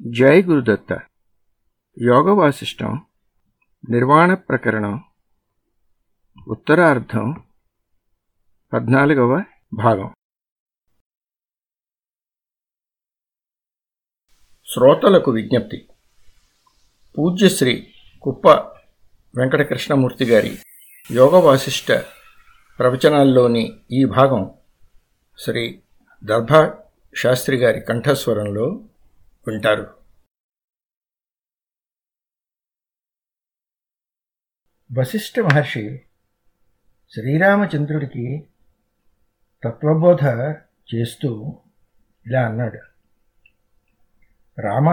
జై గురుదత్త యోగ వాసిష్టం నిర్వాణ ప్రకరణం ఉత్తరార్ధం పద్నాలుగవ భాగం శ్రోతలకు విజ్ఞప్తి పూజ్యశ్రీ కుప్ప వెంకటకృష్ణమూర్తి గారి యోగ వాసిష్ట ప్రవచనాల్లోని ఈ భాగం శ్రీ దర్భా శాస్త్రి గారి కంఠస్వరంలో ఉంటారు వశిష్ఠ మహర్షి శ్రీరామచంద్రుడికి తత్వబోధ చేస్తూ ఇలా అన్నాడు. రామ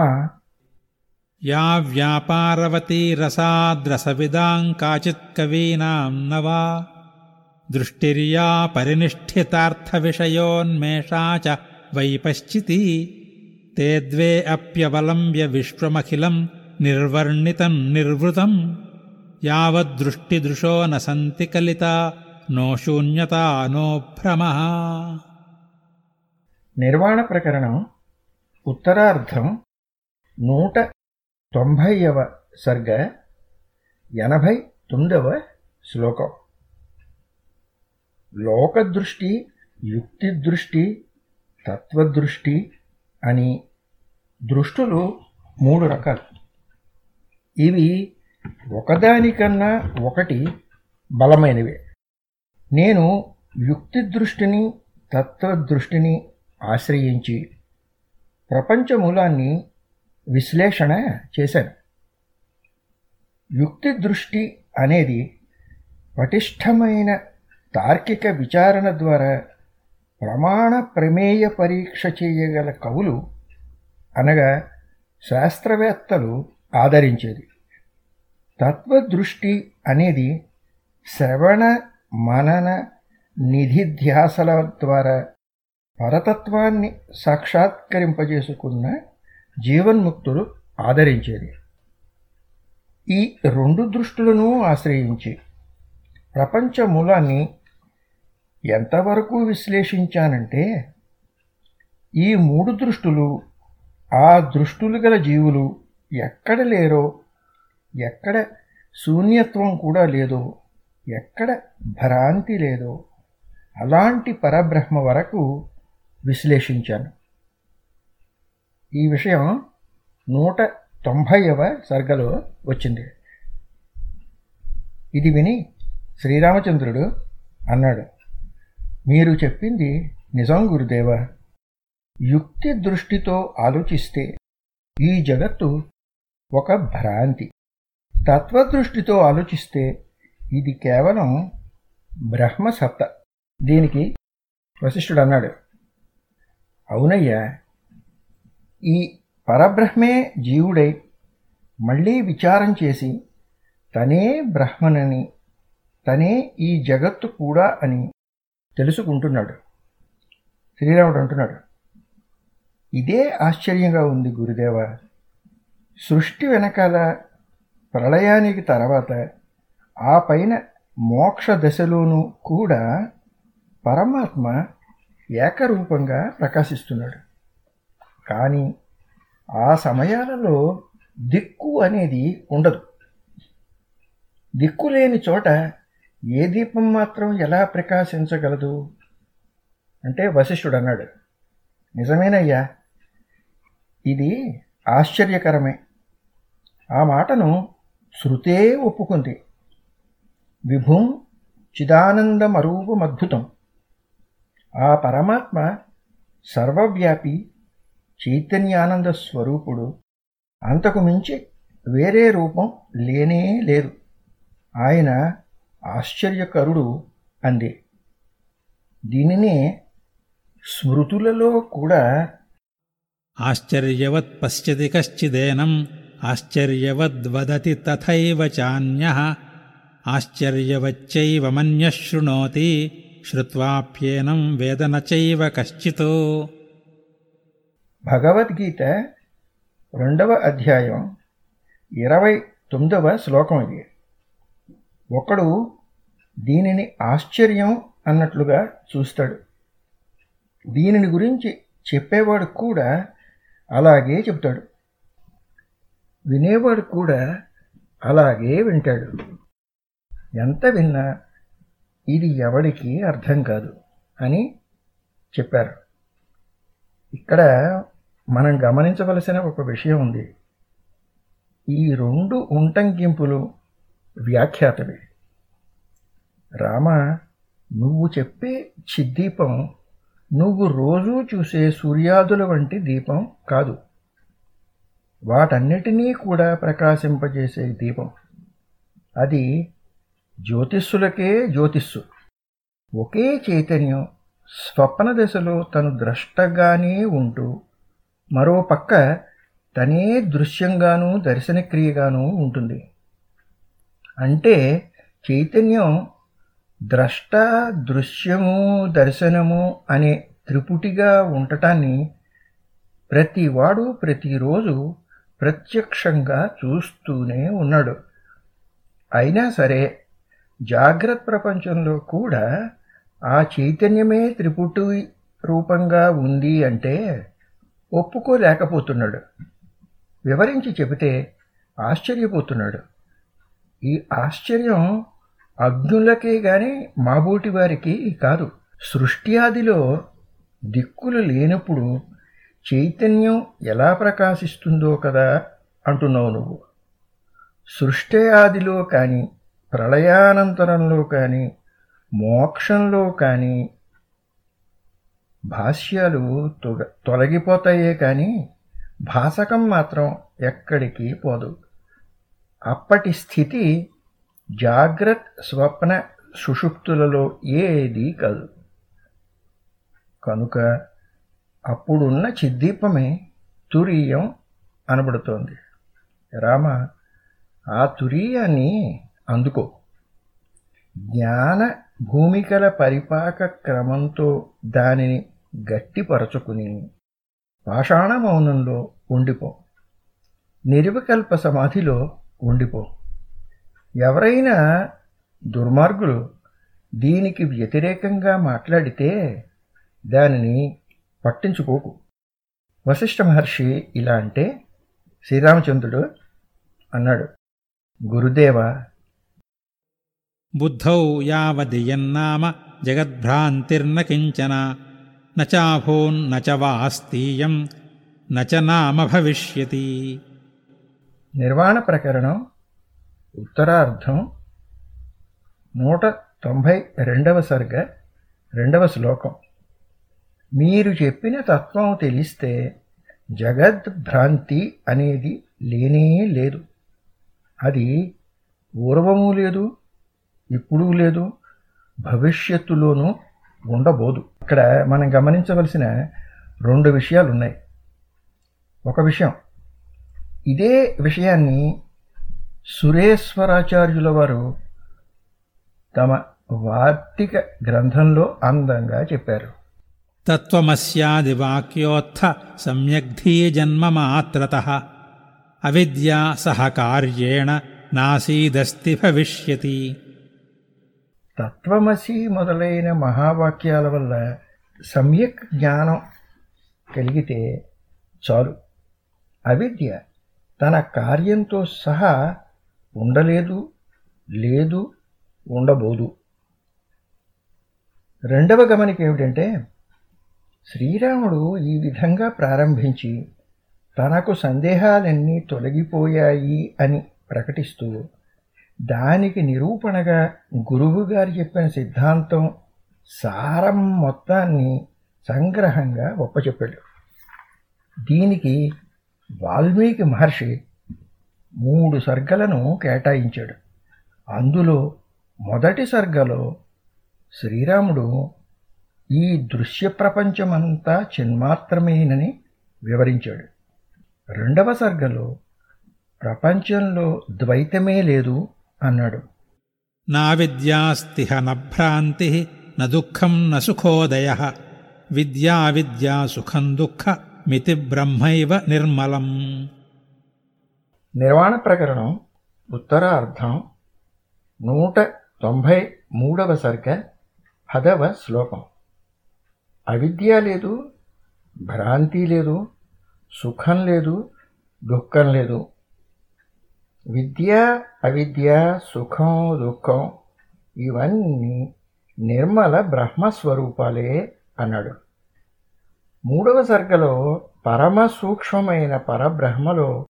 యా వ్యాపారవతీ రసాద్రసవిదాం కాచిత్ కవీనాం నవా దృష్టిర్యా పరినిష్ఠితార్థవిషయోన్మేషా చ వైపశ్చితి ते द्वे अप्यवलम्ब्य विश्वमखिलं निर्वर्णितं निर्वृतम् यावद्दृष्टिदृशो न सन्ति कलिता नो शून्यता नो भ्रमः నిర్వాణ ప్రకరణం ఉత్తరార్ధం నూట తొంభైవ సర్గ ఎనభై తొమ్మిదవ శ్లోకం లోకదృష్టి యుక్తి దృష్టి తత్వదృష్టి అని దృష్టులు మూడు రకాలు. ఇవి ఒకదానికన్నా ఒకటి బలమైనవే. నేను యుక్తి దృష్టిని తత్వదృష్టిని ఆశ్రయించి ప్రపంచ మూలాన్ని విశ్లేషణ చేశాను. యుక్తి దృష్టి అనేది పటిష్టమైన తార్కిక విచారణ ద్వారా ప్రమాణ ప్రమేయ పరీక్ష చేయగల కవులు అనగా శాస్త్రవేత్తలు ఆదరించేది. తత్వదృష్టి అనేది శ్రవణ మనన నిధిధ్యాసల ద్వారా పరతత్వాన్ని సాక్షాత్కరింపజేసుకున్న జీవన్ముక్తులు ఆదరించేది. ఈ రెండు దృష్టులను ఆశ్రయించి ప్రపంచ మూలాన్ని ఎంతవరకు విశ్లేషించానంటే ఈ మూడు దృష్టులు ఆ దృష్టులు గల జీవులు ఎక్కడ లేరో ఎక్కడ శూన్యత్వం కూడా లేదో ఎక్కడ భ్రాంతి లేదో అలాంటి పరబ్రహ్మ వరకు విశ్లేషించాను. ఈ విషయం నూట తొంభైవ సర్గలో వచ్చింది. ఇది విని శ్రీరామచంద్రుడు అన్నాడు మీరు చెప్పింది నిజం గురుదేవ. యుక్తి దృష్టితో ఆలోచిస్తే ఈ జగత్తు ఒక భ్రాంతి. తత్వదృష్టితో ఆలోచిస్తే ఇది కేవలం బ్రహ్మసత్త. దీనికి వశిష్ఠుడు అన్నాడు అవునయ్యా ఈ పరబ్రహ్మే జీవుడై మళ్ళీ విచారం చేసి తనే బ్రహ్మనని తనే ఈ జగత్తు కూడా అని తెలుసుకుంటున్నాడు. శ్రీరాముడు అంటున్నాడు ఇదే ఆశ్చర్యంగా ఉంది గురుదేవ. సృష్టి వెనకాల ప్రళయానికి తర్వాత ఆ పైన మోక్ష దశలోనూ కూడా పరమాత్మ ఏకరూపంగా ప్రకాశిస్తున్నాడు. కానీ ఆ సమయాలలో దిక్కు అనేది ఉండదు. దిక్కు లేని చోట ఏ దీపం మాత్రం ఎలా ప్రకాశించగలదు? అంటే వశిష్ఠుడు అన్నాడు. నిజమేనయ్యా ఇది ఆశ్చర్యకరమే. ఆ మాటను శృతే ఒప్పుకుంది. విభుం చిదానందమరూపమద్భుతం. ఆ పరమాత్మ సర్వవ్యాపి చైతన్యానంద స్వరూపుడు అంతకు మించి వేరే రూపం లేనే లేదు. ఆయన ఆశ్చర్యకరుడు అంది. దీనినే స్మృతులలో కూడా ఆశ్చర్యవత్ పశ్యతి కశ్చిదేనం ఆశ్చర్యవద్వదతి తథైవ చాన్యః ఆశ్చర్యవచ్చైవ మన్యः శృణోతి శ్రుత్వాప్యేనం వేదన చైవ కశ్చిత్. భగవద్గీత రెండవ అధ్యాయం ఇరవై తొమ్మిదవ శ్లోకం ఇది. ఒకడు దీనిని ఆశ్చర్యం అన్నట్లుగా చూస్తాడు. దీనిని గురించి చెప్పేవాడు కూడా అలాగే చెప్తాడు వినేవాడు కూడా అలాగే వింటాడు. ఎంత విన్నా ఇది ఎవడికి అర్థం కాదు అని చెప్పారు. ఇక్కడ మనం గమనించవలసిన ఒక విషయం ఉంది. ఈ రెండు ఉంటంకింపులు వ్యాఖ్యాతవి రామ నువ్వు చెప్పే చిద్దీపం నువ్వు రోజూ చూసే సూర్యాదుల వంటి దీపం కాదు. వాటన్నిటినీ కూడా ప్రకాశింపజేసే దీపం. అది జ్యోతిస్సులకే జ్యోతిస్సు. ఒకే చైతన్యం స్వప్న దశలో తను ద్రష్టగానే ఉంటూ మరో పక్క తనే దృశ్యంగానూ దర్శనక్రియగానూ ఉంటుంది. అంటే చైతన్యం ద్రష్ట దృశ్యము దర్శనము అనే త్రిపుటిగా ఉండటాన్ని ప్రతివాడు ప్రతిరోజు ప్రత్యక్షంగా చూస్తూనే ఉన్నాడు. అయినా సరే జాగ్రత్త ప్రపంచంలో కూడా ఆ చైతన్యమే త్రిపుటి రూపంగా ఉంది అంటే ఒప్పుకోలేకపోతున్నాడు. వివరించి చెబితే ఆశ్చర్యపోతున్నాడు. ఈ ఆశ్చర్యం అగ్నులకే గాని మాబోటి వారికి కాదు. సృష్ట్యాదిలో దిక్కులు లేనప్పుడు చైతన్యం ఎలా ప్రకాశిస్తుందో కదా అంటున్నావు నువ్వు. సృష్టి ఆదిలో కానీ ప్రళయానంతరంలో కానీ మోక్షంలో కానీ భాష్యాలు తొగ తొలగిపోతాయే కానీ భాసకం మాత్రం ఎక్కడికి పోదు. అప్పటి స్థితి జాగ్రత్ స్వప్న సుషుప్తులలో ఏది కాదు. కనుక అప్పుడున్న చిద్దీపమే తురీయం అనబడుతోంది. రామ ఆ తురీయాన్ని అందుకో. జ్ఞాన భూమికల పరిపాక క్రమంతో దానిని గట్టిపరచుకుని పాషాణ మౌనంలో ఉండిపో. నిర్వికల్ప సమాధిలో ఉండిపో. ఎవరైనా దుర్మార్గులు దీనికి వ్యతిరేకంగా మాట్లాడితే దానిని పట్టించుకోకు. వశిష్ఠ మహర్షి ఇలా అంటే శ్రీరామచంద్రుడు అన్నాడు గురుదేవ బుద్ధౌ యావదియన్నామ జగద్భ్రాంతిర్న కించన నచాభోన్న వాస్తీయం నచ నామ భవిష్యతి. నిర్వాణ ప్రకరణం ఉత్తరార్ధం నూట తొంభై రెండవ సర్గ రెండవ శ్లోకం. మీరు చెప్పిన తత్వం తెలిస్తే జగద్భ్రాంతి అనేది లేనే లేదు. అది పూర్వము లేదు ఇప్పుడు లేదు భవిష్యత్తులోనూ ఉండబోదు. ఇక్కడ మనం గమనించవలసిన రెండు విషయాలు ఉన్నాయి ఒక విషయం ఇదే విషయాన్ని సురేశ్వరాచార్యుల వారు తమ వార్తిక గ్రంథంలో అందంగా చెప్పారు. తత్వమస్యాదివాక్యోత్థ సమ్యగ్ధీజన్మమాత్రత అవిద్యా సహకార్యేణ నాసీదస్తి భవిష్యతి. తత్వమసి మొదలైన మహావాక్యాల వల్ల సమ్యక్ జ్ఞానం కలిగితే చాలు. అవిద్య తన కార్యంతో సహా ఉండలేదు లేదు ఉండబోదు. రెండవ గమనిక ఏమిటంటే శ్రీరాముడు ఈ విధంగా ప్రారంభించి తనకు సందేహాలన్నీ తొలగిపోయాయి అని ప్రకటిస్తూ దానికి నిరూపణగా గురువుగారు చెప్పిన సిద్ధాంతం సారం మొత్తాన్ని సంగ్రహంగా ఒప్పచెప్పాడు. దీనికి వాల్మీకి మహర్షి మూడు సర్గలను కేటాయించాడు. అందులో మొదటి సర్గలో శ్రీరాముడు ఈ దృశ్య ప్రపంచమంతా చిన్మాత్రమేనని వివరించాడు. రెండవ సర్గలో ప్రపంచంలో ద్వైతమే లేదు అన్నాడు. నా విద్యాస్తిహ నభ్రాంతి న దుఃఖం న సుఖోదయ విద్యా విద్యా సుఖం దుఃఖ మితి బ్రహ్మైవ నిర్మలం నిర్వాణ ప్రకరణం ఉత్తరార్ధం నూట తొంభై మూడవ సర్గ పదవ శ్లోకం. అవిద్య లేదు భ్రాంతి లేదు సుఖం లేదు దుఃఖం లేదు. విద్య అవిద్య సుఖం దుఃఖం ఇవన్నీ నిర్మల బ్రహ్మస్వరూపాలే అన్నాడు. మూడవ సర్గలో పరమ సూక్ష్మమైన పరబ్రహ్మలో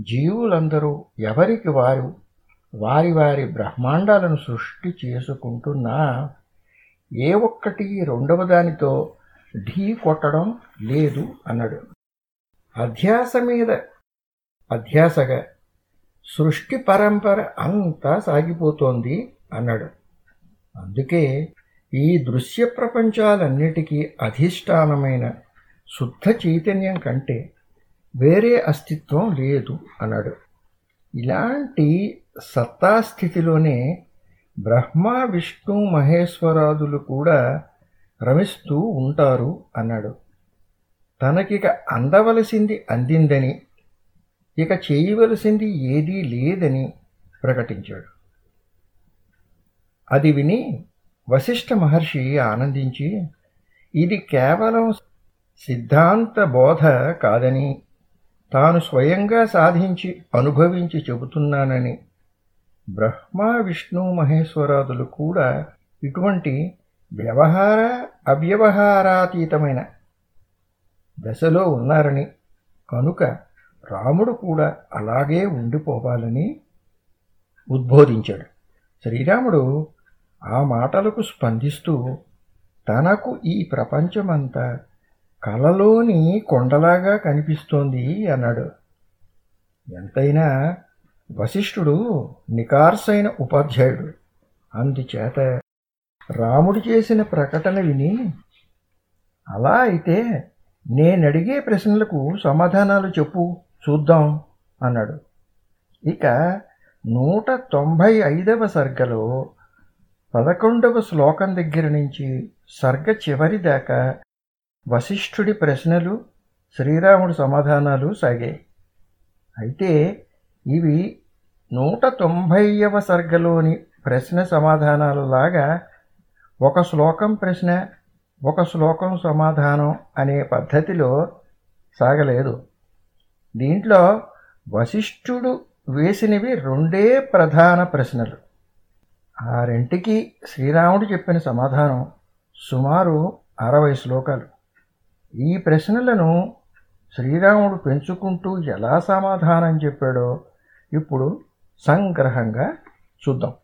జీవులందరూ ఎవరికి వారు? వారి వారి బ్రహ్మాండాలను సృష్టి చేసుకుంటున్నా? ఏ ఒక్కటి రెండవ దానితో ఢీ కొట్టడం లేదు అన్నాడు. అధ్యాస మీద అధ్యాసగా సృష్టి పరంపర అంతా సాగిపోతోంది అన్నాడు. అందుకే ఈ దృశ్య ప్రపంచాలన్నిటికీ అధిష్టానమైన శుద్ధ చైతన్యం కంటే వేరే అస్తిత్వం లేదు అన్నాడు. ఇలాంటి సత్తాస్థితిలోనే బ్రహ్మ విష్ణు మహేశ్వరాదులు కూడా రమిస్తూ ఉంటారు అన్నాడు. తనకిక అందవలసింది అందిందని ఇక చేయవలసింది ఏదీ లేదని ప్రకటించాడు. అది విని వశిష్ఠ మహర్షి ఆనందించి ఇది కేవలం సిద్ధాంత బోధ కాదని తాను స్వయంగా సాధించి అనుభవించి చెబుతున్నానని బ్రహ్మ విష్ణు మహేశ్వరాదులు కూడా ఇటువంటి వ్యవహార అవ్యవహారాతీతమైన దశలో ఉన్నారని కనుక రాముడు కూడా అలాగే ఉండిపోవాలని ఉద్బోధించాడు. శ్రీరాముడు ఆ మాటలకు స్పందిస్తూ తనకు ఈ ప్రపంచమంతా కలలోని కొండలాగా కనిపిస్తోంది అన్నాడు. ఎంతైనా వశిష్ఠుడు నికార్సైన ఉపాధ్యాయుడు. అందుచేత రాముడు చేసిన ప్రకటన విని అలా అయితే నేనడిగే ప్రశ్నలకు సమాధానాలు చెప్పు చూద్దాం అన్నాడు. ఇక నూట తొంభై ఐదవ సర్గలో పదకొండవ శ్లోకం దగ్గర నుంచి సర్గ చివరి దాకా వశిష్ఠుడి ప్రశ్నలు శ్రీరాముడి సమాధానాలు సాగాయి అయితే ఇవి నూట తొంభైవ సర్గలోని ప్రశ్న సమాధానాలు లాగా ఒక శ్లోకం ప్రశ్న ఒక శ్లోకం సమాధానం అనే పద్ధతిలో సాగలేదు. దీంట్లో వశిష్ఠుడు వేసినవి రెండే ప్రధాన ప్రశ్నలు. ఆ రెంటికి శ్రీరాముడు చెప్పిన సమాధానం సుమారు అరవై శ్లోకాలు. ఈ ప్రశ్నలను శ్రీరాముడు పెంచుకుంటూ ఎలా సమాధానం చెప్పాడో ఇప్పుడు సంగ్రహంగా చూద్దాం.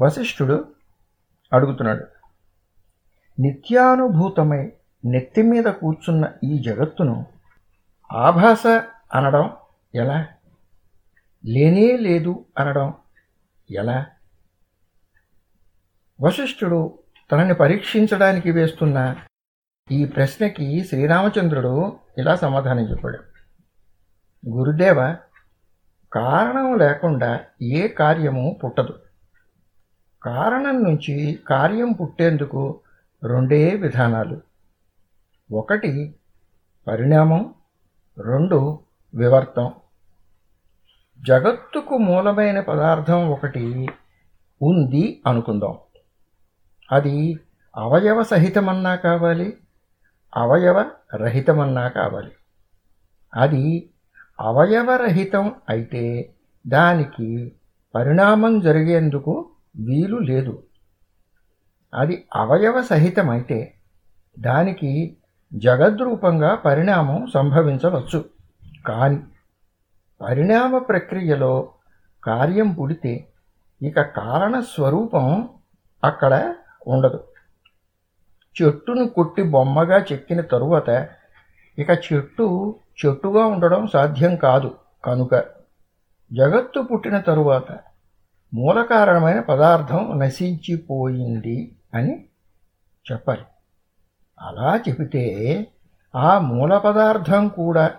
వశిష్ఠుడు అడుగుతున్నాడు నిత్యానుభూతమై నెత్తి మీద కూర్చున్న ఈ జగత్తును ఆభాస అనడం ఎలా? లేనే లేదు అనడం ఎలా? వశిష్ఠుడు తనని పరీక్షించడానికి వేస్తున్న ఈ ప్రశ్నకి శ్రీరామచంద్రుడు ఇలా సమాధానం చెప్పాడు గురుదేవ కారణం లేకుండా ఏ కార్యము పుట్టదు. కారణం నుంచి కార్యం పుట్టేందుకు రెండే విధానాలు. ఒకటి పరిణామం రెండు వివర్తం. జగత్తుకు మూలమైన పదార్థం ఒకటి ఉంది అనుకుందాం. అది అవయవ సహితమన్నా కావాలి? అవయవ రహితమన్నా కావాలి అది అవయవరహితం అయితే దానికి పరిణామం జరిగేందుకు వీలు లేదు. అది అవయవ సహితమైతే దానికి జగద్రూపంగా పరిణామం సంభవించవచ్చు. కానీ పరిణామ ప్రక్రియలో కార్యం పుడితే ఇక కారణ స్వరూపం అక్కడ ఉండదు. చెట్టును కొట్టి బొమ్మగా చెక్కిన తరువాత ఇక చెట్టు చెట్టుగా ఉండడం సాధ్యం కాదు. కనుక జగత్తు పుట్టిన తరువాత మూల కారణమైన పదార్థం నశించిపోయింది అని చెప్పాలి. అలా చెబితే ఆ మూల పదార్థం కూడా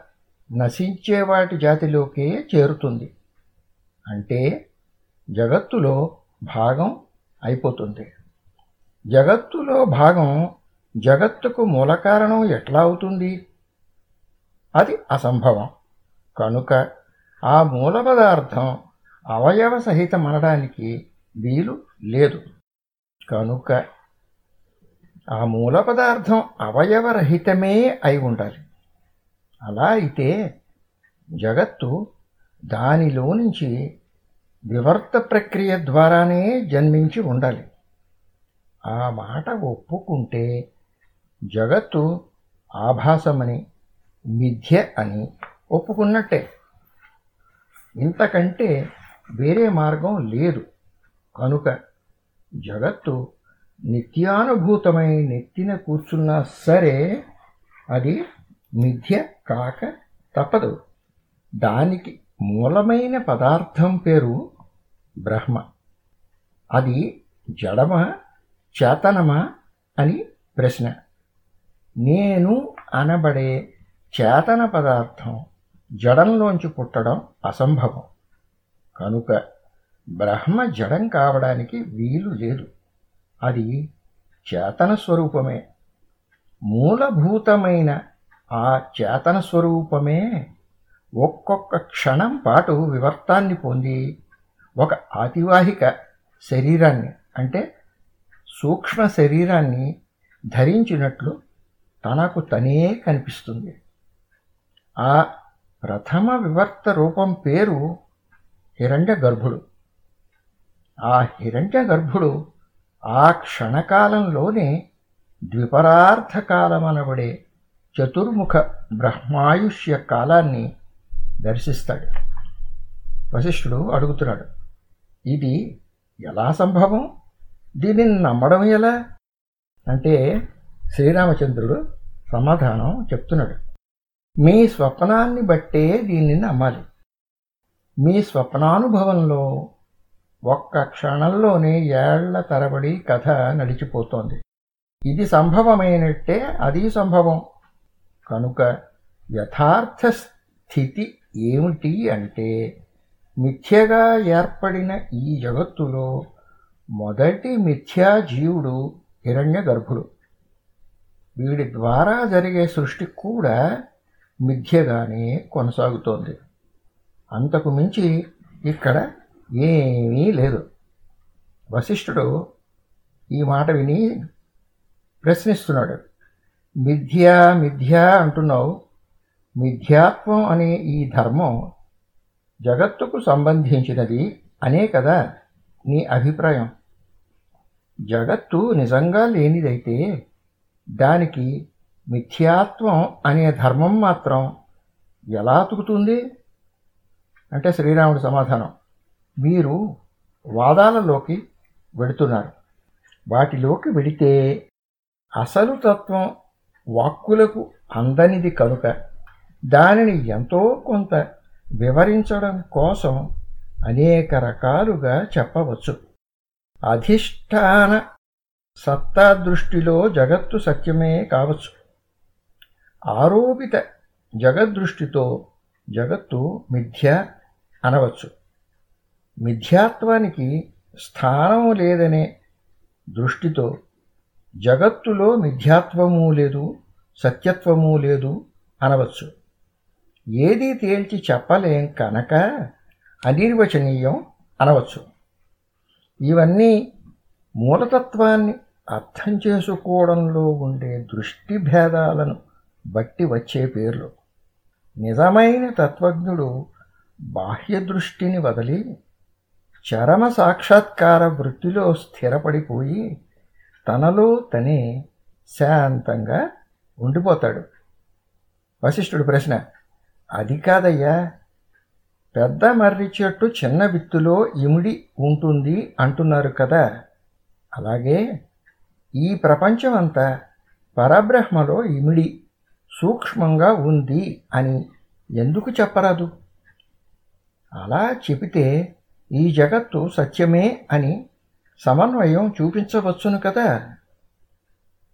నశించే వాటి జాతిలోకే చేరుతుంది. అంటే జగత్తులో భాగం అయిపోతుంది. జగత్తులో భాగం జగత్తుకు మూల కారణం ఎట్లా అవుతుంది? అది అసంభవం. కనుక ఆ మూల పదార్థం అవయవ సహితం అనడానికి వీలు లేదు. కనుక ఆ మూల పదార్థం అవయవరహితమే అయి ఉండాలి. అలా అయితే జగత్తు దానిలో నుంచి వివర్త ప్రక్రియ ద్వారానే జన్మించి ఉండాలి. ఆ మాట ఒప్పుకుంటే జగత్తు ఆభాసమని మిథ్య అని ఒప్పుకున్నట్టే. ఇంతకంటే వేరే మార్గం లేదు. కనుక జగత్తు నిత్యానుభూతమై నెత్తిన కూర్చున్నా సరే అది మిథ్య కాక తప్పదు. దానికి మూలమైన పదార్థం పేరు బ్రహ్మ. అది జడమా చేతనమా అని ప్రశ్న. నేను అనబడే చేతన పదార్థం జడంలోంచి పుట్టడం అసంభవం. కనుక బ్రహ్మ జడం కావడానికి వీలు లేదు. అది చేతన స్వరూపమే. మూలభూతమైన ఆ చేతన స్వరూపమే ఒక్కొక్క క్షణం పాటు వివర్తాన్ని పొంది ఒక ఆతివాహిక శరీరాన్ని అంటే సూక్ష్మ శరీరాన్ని ధరించినట్లు తనకు తనే కనిపిస్తుంది. ఆ ప్రథమ వివర్త రూపం పేరు హిరణ్య గర్భుడు. ఆ హిరణ్య గర్భుడు ఆ క్షణకాలంలోనే ద్విపరార్థకాలమనబడే చతుర్ముఖ బ్రహ్మాయుష్య కాలాన్ని దర్శిస్తాడు. వశిష్ఠుడు అడుగుతున్నాడు ఇది ఎలా సంభవం? దీనిని నమ్మడం ఎలా? అంటే శ్రీరామచంద్రుడు సమాధానం చెప్తున్నాడు. మీ స్వప్నాన్ని బట్టే దీన్ని నమ్మాలి. మీ స్వప్నానుభవంలో ఒక్క క్షణంలోనే ఏళ్ళ తరబడి కథ నడిచిపోతోంది. ఇది సంభవమైనట్టే అది సంభవం. కనుక యథార్థ స్థితి ఏమిటి అంటే మిథ్యగా ఏర్పడిన ఈ జగత్తులో మొదటి మిథ్యా జీవుడు హిరణ్య గర్భుడు. వీడి ద్వారా జరిగే సృష్టి కూడా మిథ్యగానే కొనసాగుతోంది. అంతకు మించి ఇక్కడ ఏమీ లేదు. వశిష్ఠుడు ఈ మాట విని ప్రశ్నిస్తున్నాడు. మిథ్య మిథ్య అంటున్నావు. మిథ్యాత్వం అనే ఈ ధర్మం జగత్తుకు సంబంధించినది అనే కదా? నీ అభిప్రాయం. జగత్తు నిజంగా లేనిదైతే దానికి మిథ్యాత్వం అనే ధర్మం మాత్రం ఎలా అతుకుతుంది? అంటే శ్రీరాముడి సమాధానం. మీరు వాదాలలోకి వెడుతున్నారు. వాటిలోకి వెడితే అసలు తత్వం వాక్కులకు అందనిది కనుక దానిని ఎంతో కొంత వివరించడం కోసం అనేక రకాలుగా చెప్పవచ్చు. అధిష్టాన సత్తా దృష్టిలో జగత్తు సత్యమే కావచ్చు. ఆరోపిత జగద్దృష్టితో జగత్తు మిథ్య అనవచ్చు. మిథ్యాత్వానికి స్థానం లేదనే దృష్టితో జగత్తులో మిథ్యాత్వము లేదు సత్యత్వము లేదు అనవచ్చు. ఏది తేల్చి చెప్పలేం కనుక అనిర్వచనీయం అనవచ్చు. ఇవన్నీ మూలతత్వాన్ని అర్థం చేసుకోవడంలో ఉండే దృష్టి భేదాలను బట్టి వచ్చే పేర్లు. నిజమైన తత్వజ్ఞుడు బాహ్య దృష్టిని వదిలి చరమ సాక్షాత్కార వృత్తిలో స్థిరపడిపోయి తనలో తనే శాంతంగా ఉండిపోతాడు. వశిష్ఠుడు ప్రశ్న అది కాదయ్యా పెద్ద మర్రి చెట్టు చిన్న విత్తులో ఇమిడి ఉంటుంది అంటున్నారు కదా. అలాగే ఈ ప్రపంచం అంతా పరబ్రహ్మలో ఇమిడి సూక్ష్మంగా ఉంది అని ఎందుకు చెప్పరాదు? అలా చెబితే ఈ జగత్తు సత్యమే అని సమన్వయం చూపించవచ్చును కదా.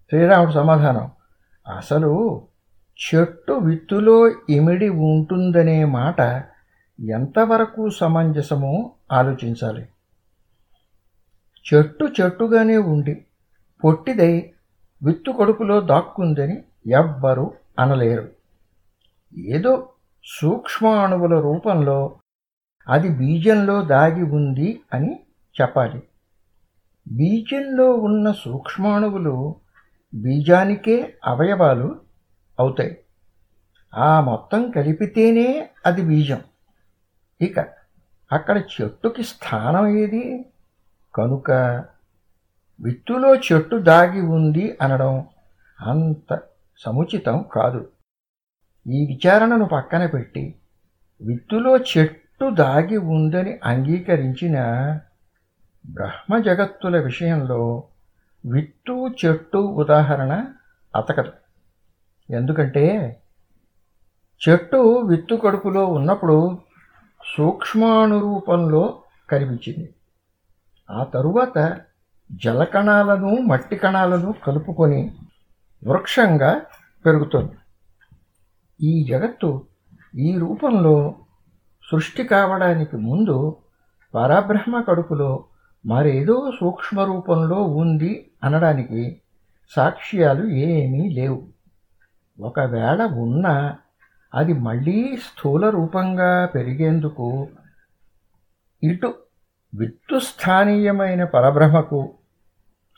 శ్రీరాముడు సమాధానం అసలు చెట్టు విత్తులో ఇమిడి ఉంటుందనే మాట ఎంతవరకు సమంజసమో ఆలోచించాలి. చెట్టు చెట్టుగానే ఉండి పొట్టిదై విత్తు కొడుకులో దాక్కుందని ఎవ్వరూ అనలేరు. ఏదో సూక్ష్మ అణువుల రూపంలో అది బీజంలో దాగి ఉంది అని చెప్పాలి. బీజంలో ఉన్న సూక్ష్మాణువులు బీజానికే అవయవాలు అవుతాయి. ఆ మొత్తం కలిపితేనే అది బీజం. ఇక అక్కడ చెట్టుకి స్థానం ఏది? కనుక విత్తులో చెట్టు దాగి ఉంది అనడం అంత సముచితం కాదు. ఈ విచారణను పక్కన పెట్టి విత్తులో చెట్టు దాగి ఉందని అంగీకరించిన బ్రహ్మ జగత్తుల విషయంలో విత్తు చెట్టు ఉదాహరణ అతకదు. ఎందుకంటే చెట్టు విత్తు కడుపులో ఉన్నప్పుడు సూక్ష్మాణురూపంలో కనిపించింది. ఆ తరువాత జలకణాలను మట్టి కణాలను కలుపుకొని వృక్షంగా పెరుగుతుంది. ఈ జగత్తు ఈ రూపంలో సృష్టి కావడానికి ముందు పరబ్రహ్మ కడుపులో మరేదో సూక్ష్మ రూపంలో ఉంది అనడానికి సాక్ష్యాలు ఏమీ లేవు. ఒకవేళ ఉన్నా అది మళ్ళీ స్థూల రూపంగా పెరిగేందుకు ఇటు విత్తుస్థానీయమైన పరబ్రహ్మకు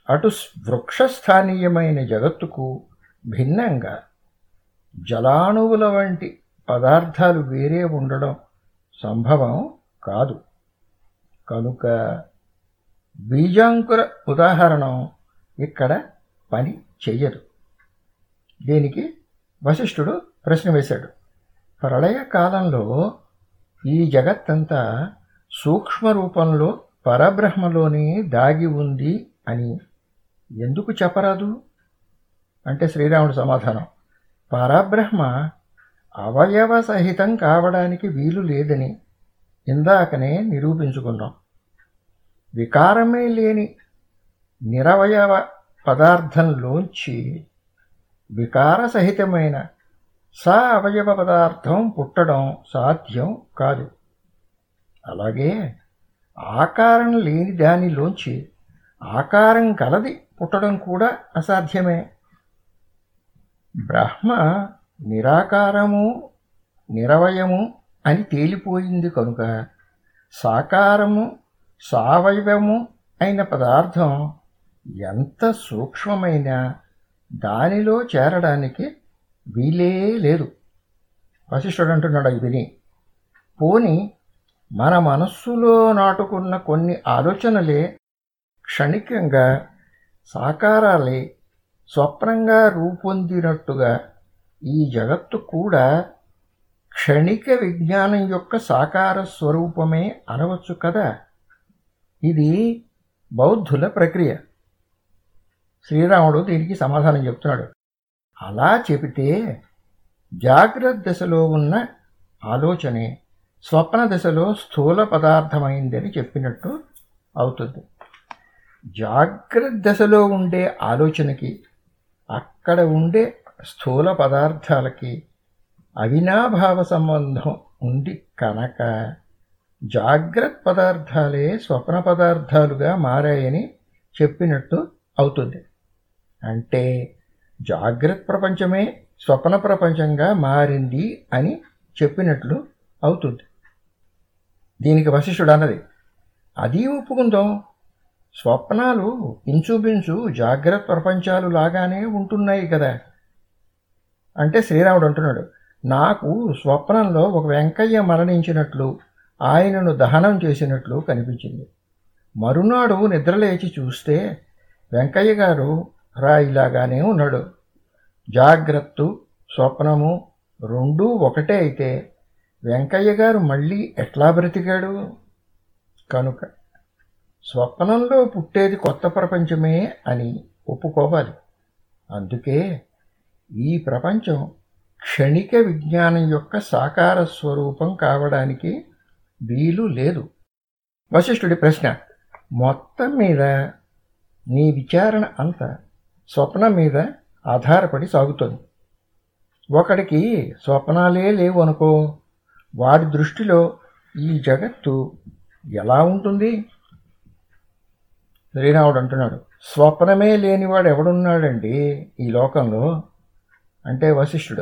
అటు వృక్షస్థానీయమైన జగత్తుకు భిన్నంగా జలాణువుల వంటి పదార్థాలు వేరే ఉండడం సంభవం కాదు. కనుక బీజాంకుర ఉదాహరణ ఇక్కడ పని చెయ్యదు. దీనికి వశిష్ఠుడు ప్రశ్న వేశాడు. ప్రళయ కాలంలో ఈ జగత్తంతా సూక్ష్మ రూపంలో పరబ్రహ్మలోనే దాగి ఉంది అని ఎందుకు చెప్పరాదు? అంటే శ్రీరాముడు సమాధానం. పరబ్రహ్మ అవయవ సహితం కావడానికి వీలు లేదని ఇందాకనే నిరూపించుకున్నాం. వికారమే లేని నిరవయవ పదార్థంలోంచి వికారసహితమైన స అవయవ పదార్థం పుట్టడం సాధ్యం కాదు. అలాగే ఆకారం లేని దానిలోంచి ఆకారం కలది పుట్టడం కూడా అసాధ్యమే. బ్రహ్మ నిరాకారము నిరవయము అని తేలిపోయింది కనుక సాకారము సావయవము అయిన పదార్థం ఎంత సూక్ష్మమైన దానిలో చేరడానికి వీలే లేదు వశిష్ఠుడు అంటున్నాడు ఇది పోని మన మనస్సులో నాటుకున్న కొన్ని ఆలోచనలే క్షణికంగా సాకారాలే స్వప్నంగా రూపొందినట్టుగా ఈ జగత్తు కూడా క్షణిక విజ్ఞానం యొక్క సాకార స్వరూపమే అనవచ్చు కదా? ఇది బౌద్ధుల ప్రక్రియ. శ్రీరాముడు దీనికి సమాధానం చెప్తున్నాడు. అలా చెబితే జాగ్రత్త దశలో ఉన్న ఆలోచనే స్వప్న దశలో స్థూల పదార్థమైందని చెప్పినట్టు అవుతుంది. జాగ్రత్త దశలో ఉండే ఆలోచనకి అక్కడ ఉండే స్థూల పదార్థాలకి అవినాభావ సంబంధం ఉంది కనుక జాగ్రత్త పదార్థాలే స్వప్న పదార్థాలుగా మారాయని చెప్పినట్టు అవుతుంది. అంటే జాగ్రత్త ప్రపంచమే స్వప్న ప్రపంచంగా మారింది అని చెప్పినట్లు అవుతుంది. దీనికి వశిష్ఠుడు అన్నది అది ఒప్పుకుందాం. స్వప్నాలు ఇంచుమించు జాగ్రత్త ప్రపంచాలు లాగానే ఉంటున్నాయి కదా. అంటే శ్రీరాముడు అంటున్నాడు నాకు స్వప్నంలో ఒక వెంకయ్య మరణించినట్లు ఆయనను దహనం చేసినట్లు కనిపించింది. మరునాడు నిద్రలేచి చూస్తే వెంకయ్య గారు రాయిలాగానే ఉన్నాడు. జాగ్రత్త స్వప్నము రెండూ ఒకటే అయితే వెంకయ్య గారు మళ్ళీ ఎట్లా బ్రతికాడు? కనుక స్వప్నంలో పుట్టేది కొత్త ప్రపంచమే అని ఒప్పుకోవాలి. అందుకే ఈ ప్రపంచం క్షణిక విజ్ఞానం యొక్క సాకార స్వరూపం కావడానికి వీలు లేదు. వశిష్ఠుడి ప్రశ్న మొత్తం మీద నీ విచారణ అంతా స్వప్నం మీద ఆధారపడి సాగుతుంది. ఒకడికి స్వప్నాలే లేవు అనుకో వాడి దృష్టిలో ఈ జగత్తు ఎలా ఉంటుంది? శ్రీరాముడు అంటున్నాడు స్వప్నమే లేనివాడు ఎవడున్నాడండి ఈ లోకంలో? అంటే వశిష్ఠుడు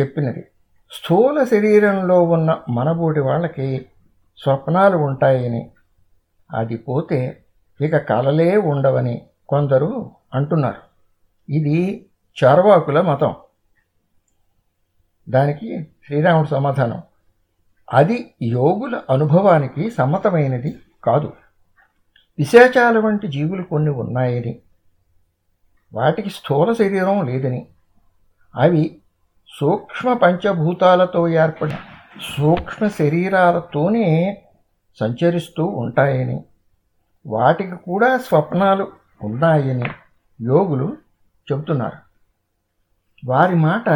చెప్పినది స్థూల శరీరంలో ఉన్న మనబోటి వాళ్ళకి స్వప్నాలు ఉంటాయని. అది పోతే ఇక కలలే ఉండవని కొందరు అంటున్నారు. ఇది చార్వాకుల మతం. దానికి శ్రీరాముడు సమాధానం. అది యోగుల అనుభవానికి సమ్మతమైనది కాదు. విశేషాల వంటి జీవులు కొన్ని ఉన్నాయని వాటికి స్థూల శరీరం లేదని అవి సూక్ష్మ పంచభూతాలతో ఏర్పడిన సూక్ష్మ శరీరాలతోనే సంచరిస్తూ ఉంటాయని వాటికి కూడా స్వప్నాలు ఉన్నాయని యోగులు చెబుతున్నారు. వారి మాట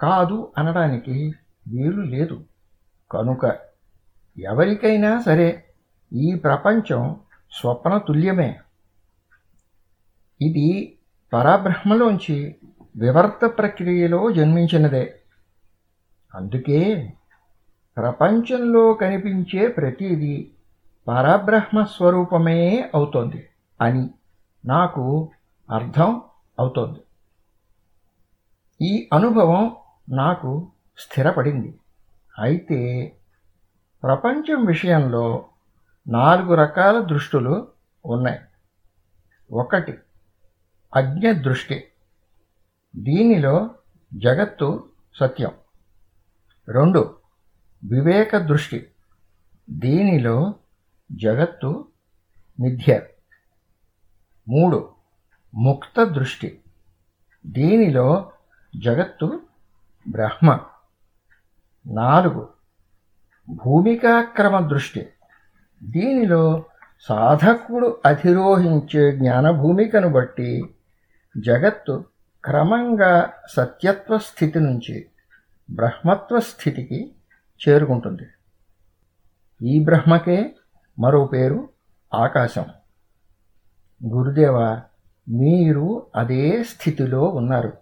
కాదు అనడానికి వీలు లేదు. కనుక ఎవరికైనా సరే ఈ ప్రపంచం స్వప్న తుల్యమే. ఇది పరబ్రహ్మలోంచి వివర్త ప్రక్రియలో జన్మించినదే. అందుకే ప్రపంచంలో కనిపించే ప్రతిదీ పరబ్రహ్మ స్వరూపమే అవుతోంది అని నాకు అర్థం అవుతోంది. ఈ అనుభవం నాకు స్థిరపడింది. అయితే ప్రపంచం విషయంలో నాలుగు రకాల దృష్టులు ఉన్నాయి. ఒకటి అజ్ఞ దృష్టి దీనిలో జగత్తు సత్యం. రెండు వివేక దృష్టి దీనిలో జగత్తు మిథ్య. మూడు ముక్త దృష్టి. దీనిలో జగత్తు బ్రహ్మ. నాలుగు. భూమికాక్రమ దృష్టి. దీనిలో సాధకుడు అధిరోహించే జ్ఞానభూమికను బట్టి జగత్తు క్రమంగా సత్యత్వ స్థితి నుంచి బ్రహ్మత్వ స్థితికి చేరుకుంటుంది. ఈ బ్రహ్మకే మరో పేరు ఆకాశం. గురుదేవ మీరు అదే స్థితిలో ఉన్నారు.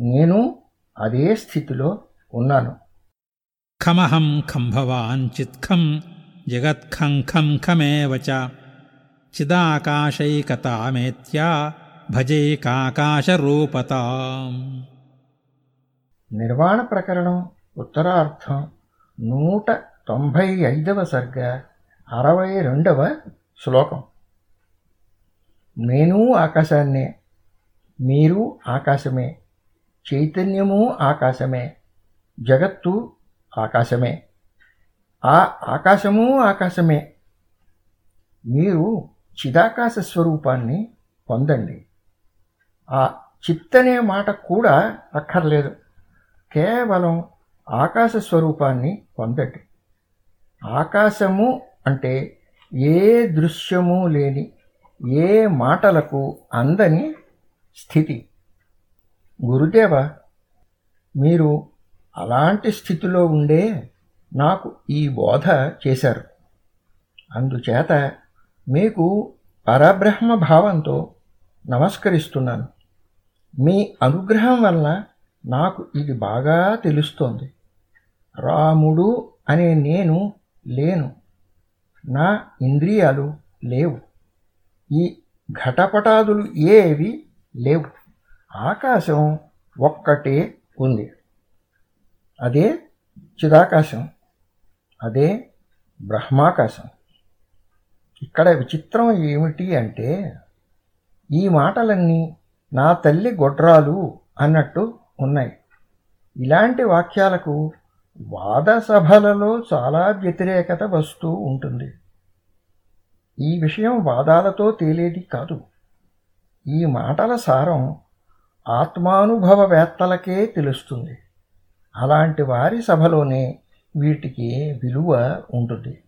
నేను అదే స్థితిలో ఉన్నాను. ఖమహం చిత్ఖం జగత్ఖం ఖం ఖమేవ చిదాకాశైకతామేత్యా భజైకాకాశరూపతాం నిర్వాణ ప్రకరణం ఉత్తరార్థం నూట తొంభై ఐదవ సర్గ అరవై రెండవ శ్లోకం. నేను ఆకాశాన్నే మీరు ఆకాశమే చైతన్యము ఆకాశమే జగత్తు ఆకాశమే. ఆ ఆకాశము ఆకాశమే. మీరు చిదాకాశ స్వరూపాన్ని పొందండి. ఆ చిత్తనే మాట కూడా అక్కర్లేదు. కేవలం ఆకాశ స్వరూపాన్ని పొందండి. ఆకాశము అంటే ఏ దృశ్యము లేని ఏ మాటలకు అందని స్థితి. గురుదేవ మీరు అలాంటి స్థితిలో ఉండే నాకు ఈ బోధ చేశారు. అందుచేత మీకు పరబ్రహ్మ భావంతో నమస్కరిస్తున్నాను. మీ అనుగ్రహం వల్ల నాకు ఇది బాగా తెలుస్తోంది. రాముడు అనే నేను లేను. నా ఇంద్రియాలు లేవు. ఈ ఘటపటాదులు ఏవి లేవు. ఆకాశం ఒక్కటే ఉంది. అదే చిదాకాశం. అదే బ్రహ్మాకాశం. ఇక్కడ విచిత్రం ఏమిటి అంటే ఈ మాటలన్నీ నా తల్లి గొడ్రాలు అన్నట్టు ఉన్నాయి. ఇలాంటి వాక్యాలకు వాద సభలలో చాలా వ్యతిరేకత వస్తూ ఉంటుంది. ఈ విషయం వాదాలతో తేలేది కాదు. ఈ మాటల సారం ఆత్మానుభవవేత్తలకే తెలుస్తుంది. అలాంటి వారి సభలోనే వీటికి విలువ ఉంటుంది.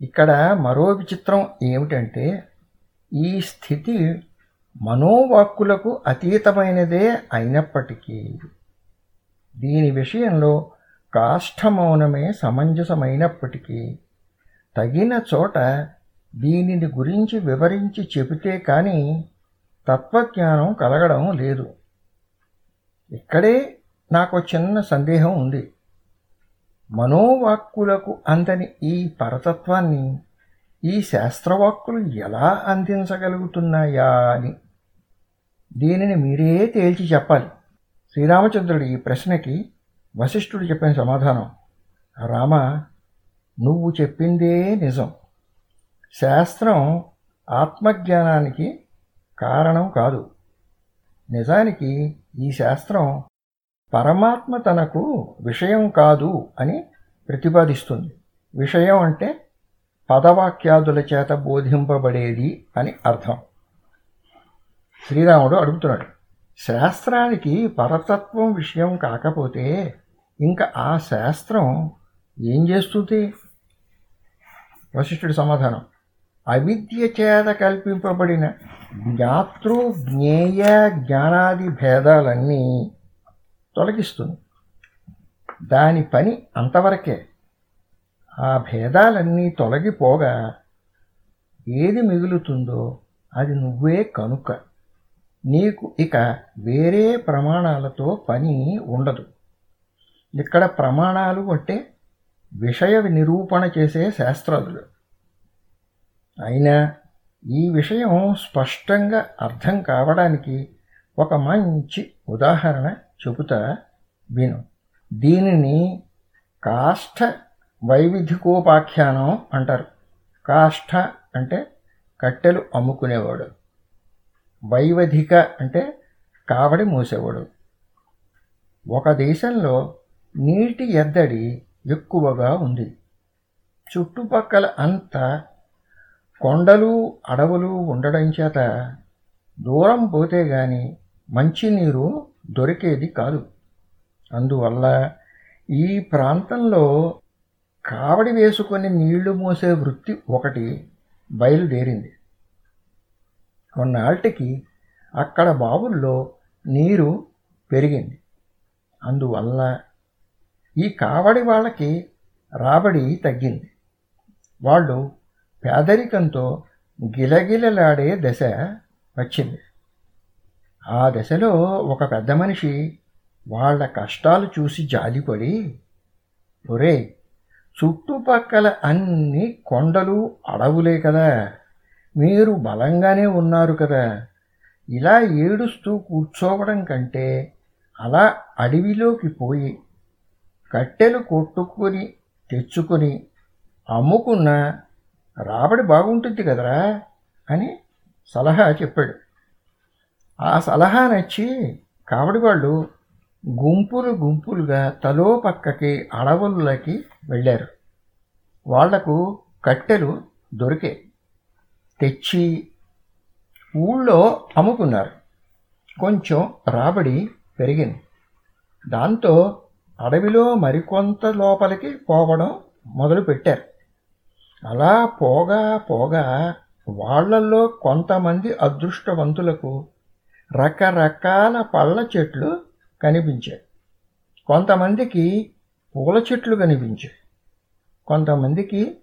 ఇక్కడ మరో విచిత్రం ఏమిటంటే ఈ స్థితి మనోవాక్కులకు అతీతమైనదే అయినప్పటికీ దీని విషయంలో కాష్ఠమౌనమే సమంజసమైనప్పటికీ తగిన చోట దీనిని గురించి వివరించి చెబితే కానీ తత్వజ్ఞానం కలగడం లేదు. ఇక్కడే నాకు చిన్న సందేహం ఉంది. మనోవాక్కులకు అందని ఈ పరతత్వాన్ని ఈ శాస్త్రవాక్కులు ఎలా అందించగలుగుతున్నాయా అని దీనిని మీరే తేల్చి చెప్పాలి. శ్రీరామచంద్రుడి ఈ ప్రశ్నకి వశిష్ఠుడు చెప్పిన సమాధానం రామ నువ్వు చెప్పిందే నిజం. శాస్త్రం ఆత్మజ్ఞానానికి కారణం కాదు. నిజానికి ఈ శాస్త్రం పరమాత్మ తనకు విషయం కాదు అని ప్రతిపాదిస్తుంది. విషయం అంటే పదవాక్యాదుల చేత బోధింపబడేది అని అర్థం. శ్రీరాముడు అడుగుతున్నాడు శాస్త్రానికి పరతత్వం విషయం కాకపోతే ఇంకా ఆ శాస్త్రం ఏం చేస్తుంది? వశిష్ఠుడి సమాధానం. అవిద్య చేత కల్పింపబడిన జ్ఞాతృ జ్ఞేయ జ్ఞానాది భేదాలన్నీ తొలగిస్తుంది. దాని పని అంతవరకే. ఆ భేదాలన్నీ తొలగిపోగా ఏది మిగులుతుందో అది నువ్వే కనుక. నీకు ఇక వేరే ప్రమాణాలతో పని ఉండదు. ఇక్కడ ప్రమాణాలు అంటే విషయ నిరూపణ చేసే శాస్త్రాలు అయినా ఈ విషయం స్పష్టంగా అర్థం కావడానికి ఒక మంచి ఉదాహరణ చెబుతా విను. దీనిని కాష్ఠ వైవిధికోపాఖ్యానం అంటారు. కాష్ఠ అంటే కట్టెలు అమ్ముకునేవాడు. వైవధిక అంటే కావడి మూసేవాడు. ఒక దేశంలో నీటి ఎద్దడి ఎక్కువగా ఉంది. చుట్టుపక్కల అంతా కొండలు అడవులు ఉండడం చేత దూరం పోతే గాని మంచినీరు దొరికేది కాదు. అందువల్ల ఈ ప్రాంతంలో కావడి వేసుకొని నీళ్ళు మోసే వృత్తి ఒకటి బయలుదేరింది. కొన్నాళ్ళకి అక్కడ బావుల్లో నీరు పెరిగింది. అందువల్ల ఈ కావడి వాళ్ళకి రాబడి తగ్గింది. వాళ్ళు పేదరికంతో గిలగిలలాడే దశ వచ్చింది. ఆ దశలో ఒక పెద్ద మనిషి వాళ్ళ కష్టాలు చూసి జాలిపడి ఒరే చుట్టుపక్కల అన్ని కొండలు అడవులే కదా. మీరు బలంగానే ఉన్నారు కదా. ఇలా ఏడుస్తూ కూర్చోవడం కంటే అలా అడవిలోకి పోయి కట్టెలు కొట్టుకొని తెచ్చుకొని అమ్ముకున్న రాబడి బాగుంటుంది కదరా అని సలహా చెప్పాడు. ఆ సలహా నచ్చి కావడి వాళ్ళు గుంపులు గుంపులుగా తలో పక్కకి అడవులకి వెళ్ళారు. వాళ్ళకు కట్టెలు దొరికే తెచ్చి ఊళ్ళో అమ్ముకున్నారు. కొంచెం రాబడి పెరిగింది. దాంతో అడవిలో మరికొంత లోపలికి పోవడం మొదలుపెట్టారు. అలా పోగా పోగా వాళ్ళల్లో కొంతమంది అదృష్టవంతులకు రకరకాల పళ్ళ చెట్లు కనిపించాయి. కొంతమందికి పూల చెట్లు కనిపించాయి. కొంతమందికి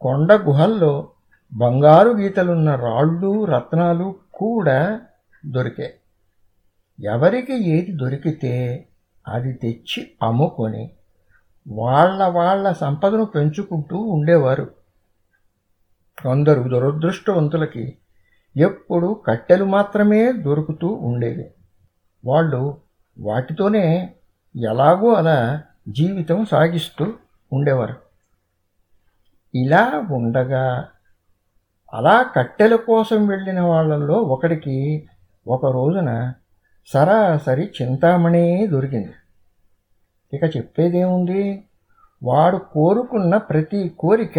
కొండ గుహల్లో బంగారు గీతలున్న రాళ్ళు రత్నాలు కూడా దొరికాయి. ఎవరికి ఏది దొరికితే అది తెచ్చి అమ్ముకొని వాళ్ళ వాళ్ళ సంపదను పెంచుకుంటూ ఉండేవారు. కొందరు దురదృష్టవంతులకి ఎప్పుడు కట్టెలు మాత్రమే దొరుకుతూ ఉండేవి. వాళ్ళు వాటితోనే ఎలాగో అలా జీవితం సాగిస్తూ ఉండేవారు. ఇలా ఉండగా అలా కట్టెల కోసం వెళ్ళిన వాళ్ళల్లో ఒకడికి ఒక రోజున సరాసరి చింతామణి దొరికింది. ఇక చెప్పేదేముంది? వాడు కోరుకున్న ప్రతి కోరిక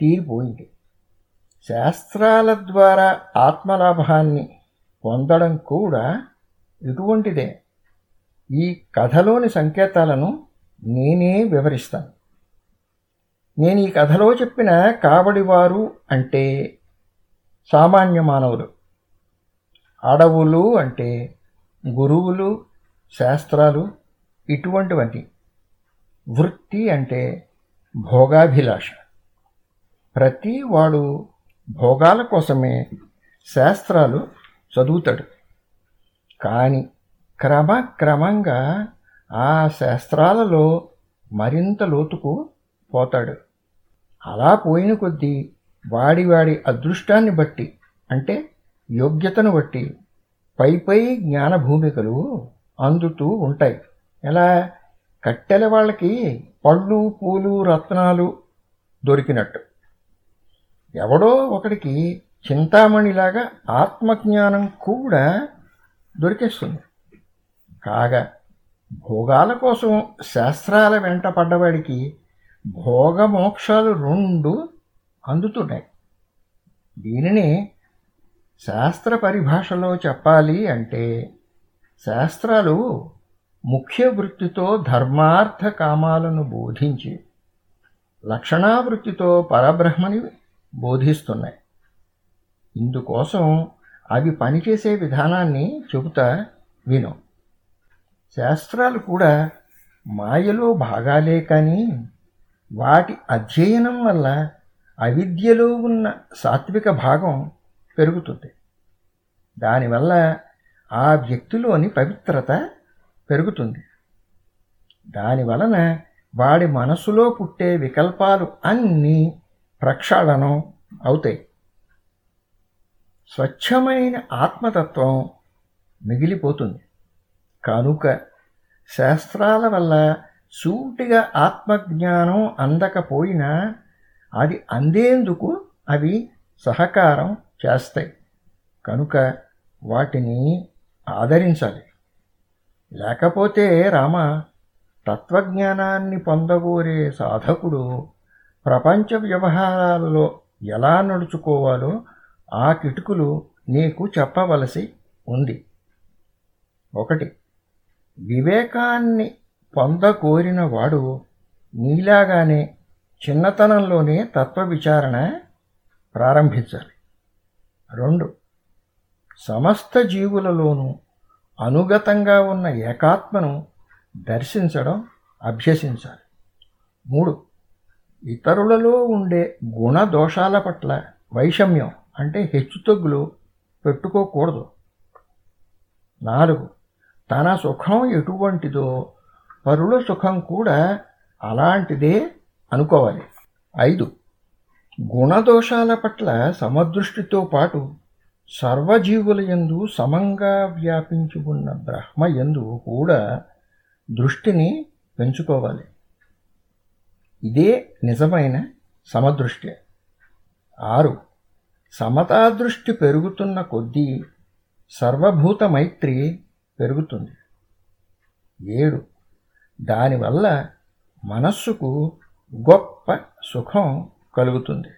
తీరిపోయింది. శాస్త్రాల ద్వారా ఆత్మలాభాన్ని పొందడం కూడా ఇటువంటిదే. ఈ కథలోని సంకేతాలను నేనే వివరిస్తాను. నేను ఈ కథలో చెప్పిన కావడివారు అంటే సామాన్య మానవులు. అడవులు అంటే గురువులు శాస్త్రాలు ఇటువంటివన్నీ వృత్తి అంటే భోగాభిలాష. ప్రతి వాడు భోగాల కోసమే శాస్త్రాలు చదువుతాడు. కానీ క్రమక్రమంగా ఆ శాస్త్రాలలో మరింత లోతుకు పోతాడు. అలా పోయిన కొద్దీ వాడి వాడి అదృష్టాన్ని బట్టి అంటే యోగ్యతను బట్టి పై పై జ్ఞాన భూమికలు అందుతూ ఉంటాయి. ఎలా? కట్టెల వాళ్ళకి పళ్ళు పూలు రత్నాలు దొరికినట్టు. ఎవడో ఒకడికి చింతామణిలాగా ఆత్మజ్ఞానం కూడా దొరికేస్తుంది. కాగా భోగాల కోసం శాస్త్రాల వెంట పడ్డవాడికి భోగమోక్షాలు రెండు అందుతున్నాయి. దీనిని శాస్త్ర పరిభాషలో చెప్పాలి అంటే శాస్త్రాలు ముఖ్య వృత్తితో ధర్మార్థ కామాలను బోధించి లక్షణావృత్తితో పరబ్రహ్మని బోధిస్తున్నాయి. ఇందుకోసం అవి పనిచేసే విధానాన్ని చెబుతా విను. శాస్త్రాలు కూడా మాయలో భాగాలే కానీ వాటి అధ్యయనం వల్ల అవిద్యలో ఉన్న సాత్విక భాగం పెరుగుతుంది. దానివల్ల ఆ వ్యక్తిలోని పవిత్రత పెరుగుతుంది. దానివలన వాడి మనసులో పుట్టే వికల్పాలు అన్నీ ప్రక్షాళనం అవుతాయి. స్వచ్ఛమైన ఆత్మతత్వం మిగిలిపోతుంది. కనుక శాస్త్రాల వల్ల సూటిగా ఆత్మజ్ఞానం అందకపోయినా అది అందేందుకు అవి సహకారం చేస్తాయి. కనుక వాటిని ఆదరించాలి. లేకపోతే రామ తత్వజ్ఞానాన్ని పొందగోరే సాధకుడు ప్రపంచ వ్యవహారాలలో ఎలా నడుచుకోవాలో ఆ కిటుకులు నీకు చెప్పవలసి ఉంది. ఒకటి వివేకాన్ని పొందకోరిన వాడు నీలాగానే చిన్నతనంలోనే తత్వ విచారణ ప్రారంభించాలి. రెండు. సమస్త జీవులలోనూ అనుగతంగా ఉన్న ఏకాత్మను దర్శించడం అభ్యసించాలి. మూడు. ఇతరులలో ఉండే గుణ దోషాల పట్ల వైషమ్యం అంటే హెచ్చుతగ్గులు పెట్టుకోకూడదు. నాలుగు. తన సుఖం ఎటువంటిదో పరుల సుఖం కూడా అలాంటిదే అనుకోవాలి. ఐదు. గుణదోషాల పట్ల సమదృష్టితో పాటు సర్వజీవుల ఎందు సమంగా వ్యాపించి ఉన్న బ్రహ్మ ఎందు కూడా దృష్టిని పెంచుకోవాలి. ఇదే నిజమైన సమదృష్టి. ఆరు సమతాదృష్టి పెరుగుతున్న కొద్దీ సర్వభూత మైత్రి పెరుగుతుంది. ఏడు దానివల్ల మనస్సుకు గొప్ప సుఖం కలుగుతుంది.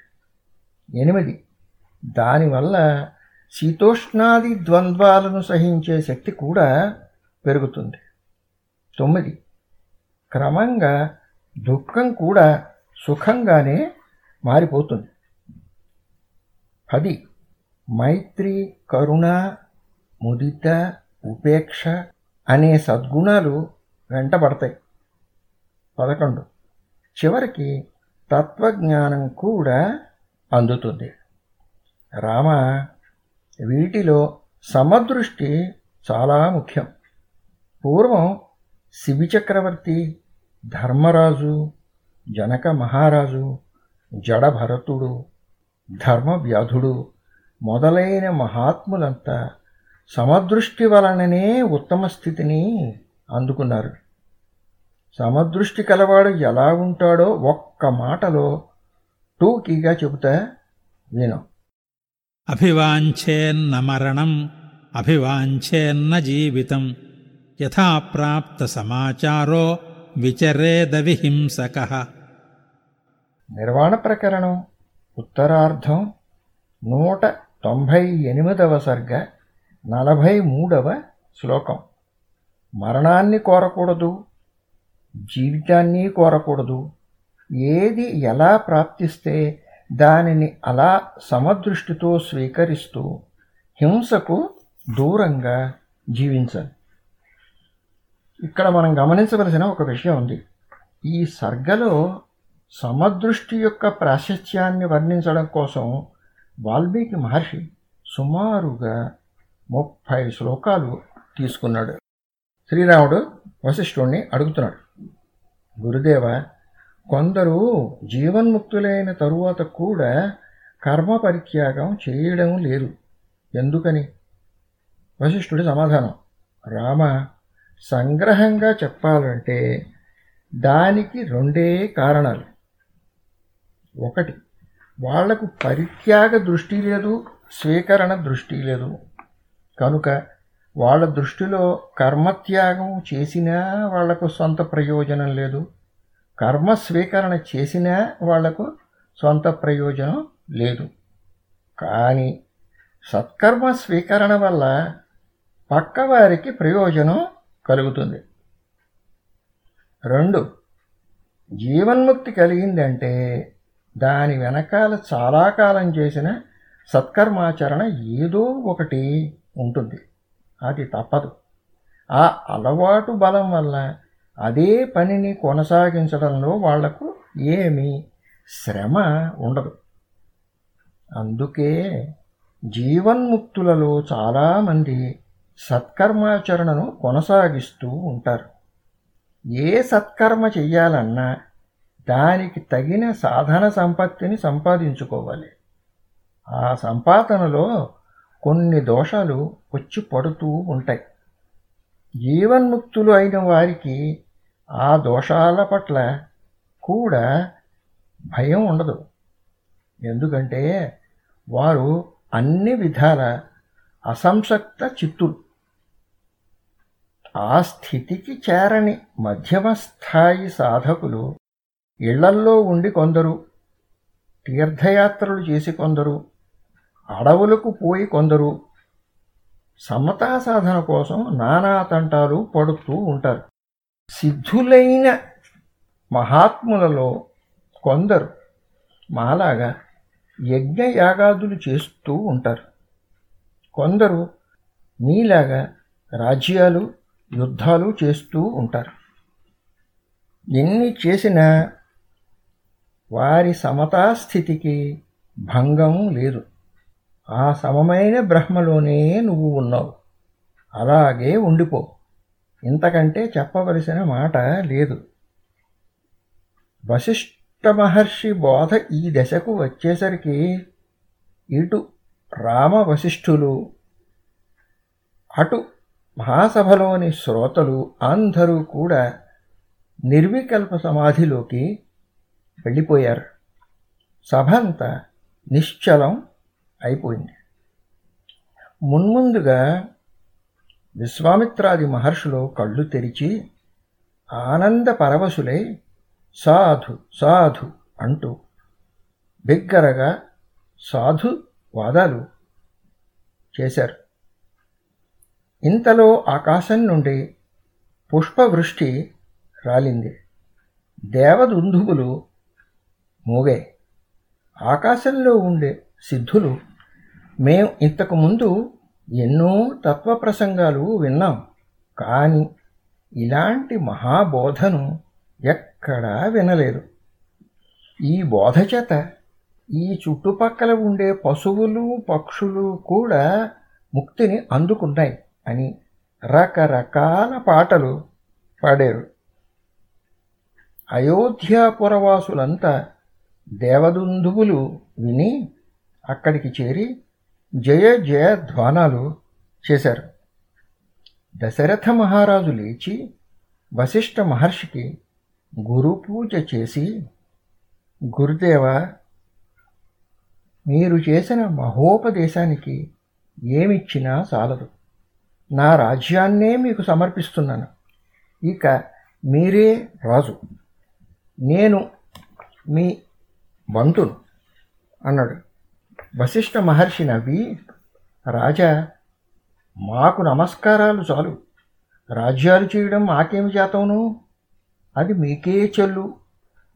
ఎనిమిది దానివల్ల శీతోష్ణాది ద్వంద్వాలను సహించే శక్తి కూడా పెరుగుతుంది. తొమ్మిది క్రమంగా దుఃఖం కూడా సుఖంగానే మారిపోతుంది. పది మైత్రి కరుణ ముదిత ఉపేక్ష అనే సద్గుణాలు వెంటబడతాయి. పదకొండు చివరికి తత్వజ్ఞానం కూడా అందుతుంది. రామ వీటిలో సమదృష్టి చాలా ముఖ్యం. పూర్వం శిబిచక్రవర్తి ధర్మరాజు జనక మహారాజు జడభరతుడు ధర్మవ్యాధుడు మొదలైన మహాత్ములంతా సమదృష్టి వలననే ఉత్తమ స్థితిని అందుకున్నారు. సమదృష్టి కలవాడు ఎలా ఉంటాడో ఒక్క మాటలో టూకీగా చెబుతా విను. అభివాంఛేన్న మరణం అభివాంఛేన్న జీవితం యథా ప్రాప్త సమాచారో విచరేద విహింసక. నిర్వాణ ప్రకరణం ఉత్తరార్ధం నూట తొంభై ఎనిమిదవ సర్గ నలభై మూడవ శ్లోకం. మరణాన్ని కోరకూడదు. జీవితాన్ని కోరకూడదు. ఏది ఎలా ప్రాప్తిస్తే దానిని అలా సమదృష్టితో స్వీకరిస్తూ హింసకు దూరంగా జీవించాలి. ఇక్కడ మనం గమనించవలసిన ఒక విషయం ఉంది. ఈ సర్గలో సమదృష్టి యొక్క ప్రాశస్త్యాన్ని వర్ణించడం కోసం వాల్మీకి మహర్షి సుమారుగా ముప్పై శ్లోకాలు తీసుకున్నాడు. శ్రీరాముడు వశిష్ఠుణ్ణి అడుగుతున్నాడు. గురుదేవ కొందరు జీవన్ముక్తులైన తరువాత కూడా కర్మ పరిత్యాగం చేయడం లేదు. ఎందుకని? వశిష్ఠుడి సమాధానం. రామ సంగ్రహంగా చెప్పాలంటే దానికి రెండే కారణాలు. ఒకటి వాళ్ళకు పరిత్యాగ దృష్టి లేదు స్వీకరణ దృష్టి లేదు. కనుక వాళ్ళ దృష్టిలో కర్మత్యాగం చేసినా వాళ్ళకు సొంత ప్రయోజనం లేదు. కర్మ స్వీకరణ చేసినా వాళ్ళకు సొంత ప్రయోజనం లేదు. కానీ సత్కర్మ స్వీకరణ వల్ల పక్కవారికి ప్రయోజనం కలుగుతుంది. రెండు జీవన్ముక్తి కలిగిందంటే దాని వెనకాల చాలా కాలం చేసిన సత్కర్మాచరణ ఏదో ఒకటి ఉంటుంది. అది తప్పదు. ఆ అలవాటు బలం వల్ల అదే పనిని కొనసాగించడంలో వాళ్ళకు ఏమీ శ్రమ ఉండదు. అందుకే జీవన్ముక్తులలో చాలామంది సత్కర్మాచరణను కొనసాగిస్తూ ఉంటారు. ఏ సత్కర్మ చెయ్యాలన్నా దానికి తగిన సాధన సంపత్తిని సంపాదించుకోవాలి. ఆ సంపాదనలో కొన్ని దోషాలు వచ్చి పడుతూ ఉంటాయి. జీవన్ముక్తులు అయిన వారికి ఆ దోషాల పట్ల కూడా భయం ఉండదు. ఎందుకంటే వారు అన్ని విధాల అసంసక్త చిత్తులు. ఆ స్థితికి చేరని మధ్యమ స్థాయి సాధకులు ఇళ్ళల్లో ఉండి కొందరు తీర్థయాత్రలు చేసి కొందరు అడవులకు పోయి కొందరు సమతా సాధన కోసం నానా తంటాలు పడుతూ ఉంటారు. సిద్ధులైన మహాత్ములలో కొందరు మాలాగా యజ్ఞయాగాదులు చేస్తూ ఉంటారు. కొందరు మీలాగా రాజ్యాలు యుద్ధాలు చేస్తూ ఉంటారు. ఎన్ని చేసినా వారి సమతాస్థితికి భంగం లేదు. ఆ సమమైన బ్రహ్మలోనే నువ్వు ఉన్నావు. అలాగే ఉండిపో. ఇంతకంటే చెప్పవలసిన మాట లేదు. వశిష్ఠ మహర్షి బోధ ఈ దశకు వచ్చేసరికి ఇటు రామ వశిష్ఠులు అటు మహాసభలోని శ్రోతలు అందరూ కూడా నిర్వికల్ప సమాధిలోకి వెళ్ళిపోయారు. సభంతా నిశ్చలం అయిపోయింది. మున్ముందుగా విశ్వామిత్రాది మహర్షులు కళ్ళు తెరిచి ఆనంద పరవశులై సాధు సాధు అంటూ బిగ్గరగా సాధు వాదాలు చేశారు. ఇంతలో ఆకాశం నుండి పుష్పవృష్టి రాలింది. దేవదుంధువులు మూగాయి. ఆకాశంలో ఉండే సిద్ధులు. మేము ఇంతకుముందు ఎన్నో తత్వ ప్రసంగాలు విన్నాం. కానీ ఇలాంటి మహాబోధను ఎక్కడా వినలేదు. ఈ బోధ చేత ఈ చుట్టుపక్కల ఉండే పశువులు పక్షులు కూడా ముక్తిని అందుకున్నాయి అని రకరకాల పాటలు పాడారు. అయోధ్యాపురవాసులంతా దేవదుందువులు విని అక్కడికి చేరి జయ జయ ధ్వానాలు చేశారు. దశరథ మహారాజు లేచి వశిష్ఠ మహర్షికి గురు పూజ చేసి గురుదేవ మీరు చేసిన మహోపదేశానికి ఏమిచ్చినా చాలదు. నా రాజ్యాన్నే మీకు సమర్పిస్తున్నాను. ఇక మీరే రాజు. నేను మీ బంధును అన్నాడు. వశిష్ఠ మహర్షి నవ్వి రాజా మాకు నమస్కారాలు చాలు. రాజ్యాలు చేయడం మాకేమి చేతవును? అది మీకే చెల్లు.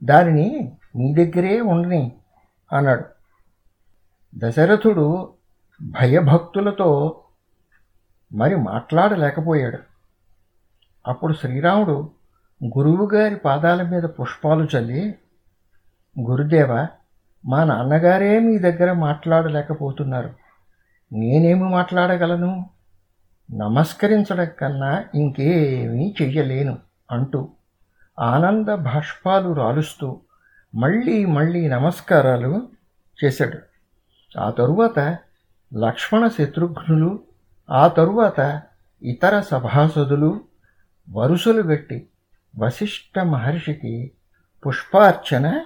దానిని మీ దగ్గరే ఉండని అన్నాడు. దశరథుడు భయభక్తులతో మరి మాట్లాడలేకపోయాడు. అప్పుడు శ్రీరాముడు గురువుగారి పాదాల మీద పుష్పాలు చల్లి గురుదేవ మా నాన్నగారే మీ దగ్గర మాట్లాడలేకపోతున్నారు. నేనేమి మాట్లాడగలను? నమస్కరించడం కన్నా ఇంకేమీ చెయ్యలేను అంటూ ఆనంద భాష్పాలు రాలుస్తూ మళ్ళీ మళ్ళీ నమస్కారాలు చేశాడు. ఆ తరువాత లక్ష్మణ శత్రుఘ్నులు ఆ తరువాత ఇతర సభాసదులు వరుసలు పెట్టి వశిష్ఠ మహర్షికి పుష్పార్చన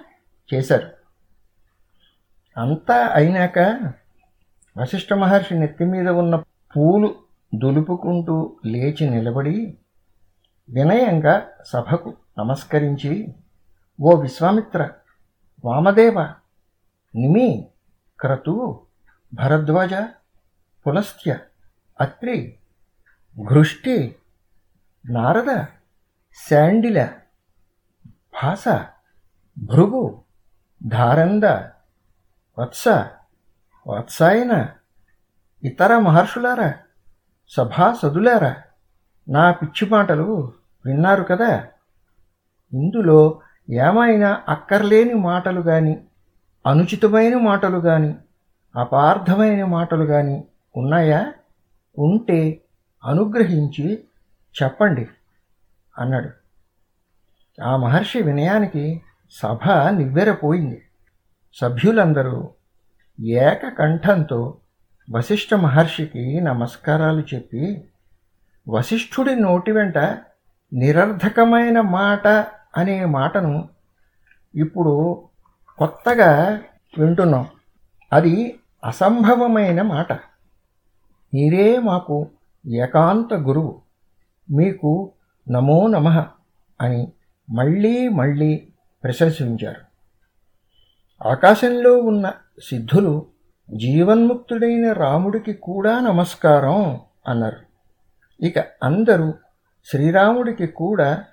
చేశారు. అంతా అయినాక వశిష్ఠ మహర్షి నెత్తి మీద ఉన్న పూలు దులుపుకుంటూ లేచి నిలబడి వినయంగా సభకు నమస్కరించి ఓ విశ్వామిత్ర వామదేవ నిమి క్రతు భరద్వాజ పులస్త్య అత్రి ఘృష్టి నారద శాండిల భాస భృగు ధారంద వత్స వత్సాయన ఇతర మహర్షులారా సభాసదులారా నా పిచ్చి మాటలు విన్నారు కదా. ఇందులో ఏమైనా అక్కర్లేని మాటలు గాని అనుచితమైన మాటలు గాని అపార్థమైన మాటలు గాని ఉన్నాయా? ఉంటే అనుగ్రహించి చెప్పండి అన్నాడు. ఆ మహర్షి వినయానికి సభ నివ్వెరపోయింది. సభ్యులందరూ ఏకకంఠంతో వశిష్ఠ మహర్షికి నమస్కారాలు చెప్పి వశిష్ఠుడి నోటి వెంట నిరర్ధకమైన మాట అనే మాటను ఇప్పుడు కొత్తగా వింటున్నాం. అది అసంభవమైన మాట. మీరే మాకు ఏకాంత గురువు. మీకు నమో నమ అని మళ్ళీ మళ్ళీ ప్రశంసించారు. ఆకాశంలో ఉన్న సిద్ధులు జీవన్ముక్తుడైన రాముడికి కూడా నమస్కారం అన్నారు. ఇక అందరూ శ్రీరాముడికి కూడా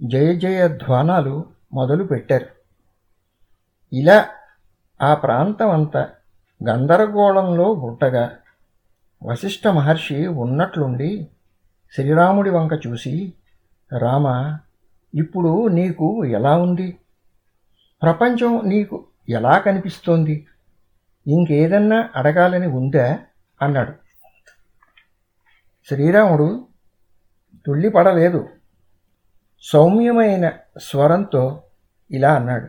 జయ జయ ధ్వానాలు మొదలుపెట్టారు ఇలా ఆ ప్రాంతం అంతా గందరగోళంలో గుట్టగా వశిష్ఠ మహర్షి ఉన్నట్లుండి శ్రీరాముడి వంక చూసి రామ ఇప్పుడు నీకు ఎలా ఉంది? ప్రపంచం నీకు ఎలా కనిపిస్తోంది? ఇంకేదన్నా అడగాలని ఉందా? అన్నాడు. శ్రీరాముడు తుళ్ళిపడలేదు. సౌమ్యమైన స్వరంతో ఇలా అన్నాడు.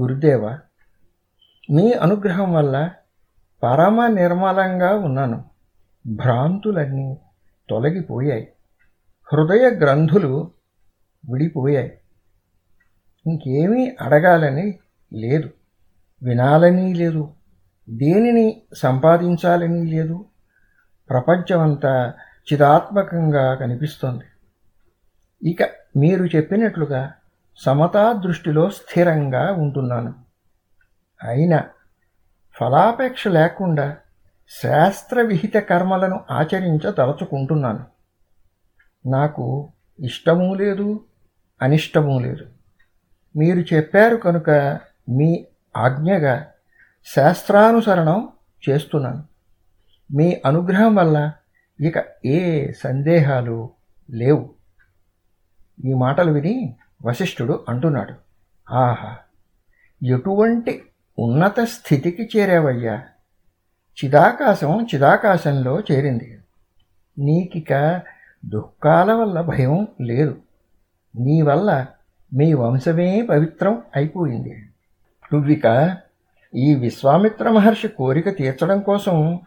గురుదేవ మీ అనుగ్రహం వల్ల పరమ నిర్మలంగా ఉన్నాను. భ్రాంతులన్నీ తొలగిపోయాయి. హృదయ గ్రంథులు విడిపోయాయి. ఇంకేమీ అడగాలని లేదు. వినాలని లేదు. దేనిని సంపాదించాలని లేదు. ప్రపంచమంతా చిదాత్మకంగా కనిపిస్తోంది. ఇక మీరు చెప్పినట్లుగా సమతా దృష్టిలో స్థిరంగా ఉంటున్నాను. అయినా ఫలాపేక్ష లేకుండా శాస్త్రవిహిత కర్మలను ఆచరించదలుచుకుంటున్నాను నాకు ఇష్టమూ లేదు అనిష్టమూ లేదు. మీరు చెప్పారు కనుక మీ ఆజ్ఞగా శాస్త్రానుసరణం చేస్తున్నాను. మీ అనుగ్రహం వల్ల ఇక ఏ సందేహాలు లేవు. ఈ మాటలు విని వశిష్ఠుడు అంటున్నాడు. ఆహా ఎటువంటి ఉన్నత స్థితికి చేరావయ్యా? చిదాకాశం చిదాకాశంలో చేరింది. నీకిక దుఃఖాల వల్ల భయం లేదు. నీ వల్ల మీ వంశమే పవిత్రం అయిపోయింది. నువ్విక ఈ విశ్వామిత్ర మహర్షి కోరిక తీర్చడం కోసం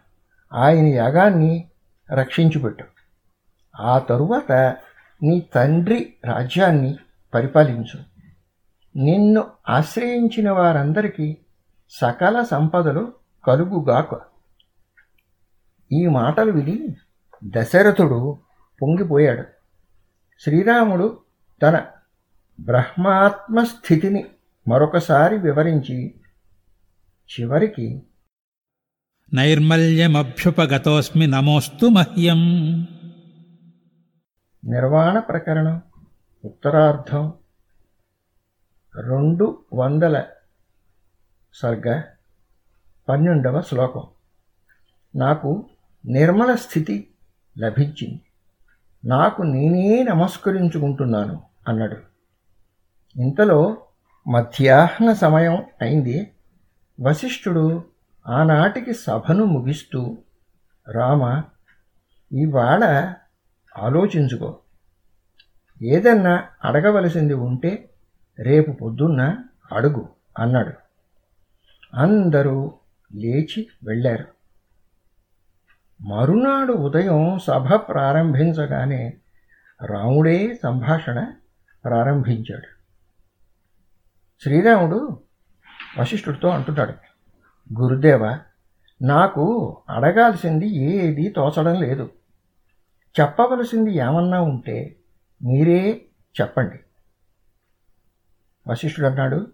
ఆయన యాగాన్ని రక్షించిపెట్టు ఆ తరువాత నీ తండ్రి రాజ్యాన్ని పరిపాలించు. నిన్ను ఆశ్రయించిన వారందరికీ సకల సంపదలు కలుగుగాక. ఈ మాటలు విని దశరథుడు పొంగిపోయాడు. శ్రీరాముడు తన బ్రహ్మాత్మ స్థితిని మరొకసారి వివరించి చివరికి నైర్మల్యమభ్యుపగతోస్మి నమోస్తు మహ్యం. నిర్వాణ ప్రకరణం ఉత్తరార్ధం రెండు వందల సర్గ పన్నెండవ శ్లోకం. నాకు నిర్మల స్థితి లభించింది. నాకు నేనే నమస్కరించుకుంటున్నాను అన్నాడు. ఇంతలో మధ్యాహ్న సమయం అయింది. వశిష్ఠుడు ఆనాటికి సభను ముగిస్తూ రామ ఇవాళ ఆలోచించుకో. ఏదన్నా అడగవలసింది ఉంటే రేపు పొద్దున్న అడుగు అన్నాడు. అందరూ లేచి వెళ్ళారు. మరునాడు ఉదయం సభ ప్రారంభించగానే రాముడే సంభాషణ ప్రారంభించాడు. శ్రీరాముడు వశిష్ఠుడితో అంటున్నాడు గురుదేవ నాకు అడగాల్సింది ఏదీ తోచడం లేదు. చెప్పవలసింది ఏమన్నా ఉంటే మీరే చెప్పండి. వశిష్ఠుడు అన్నాడు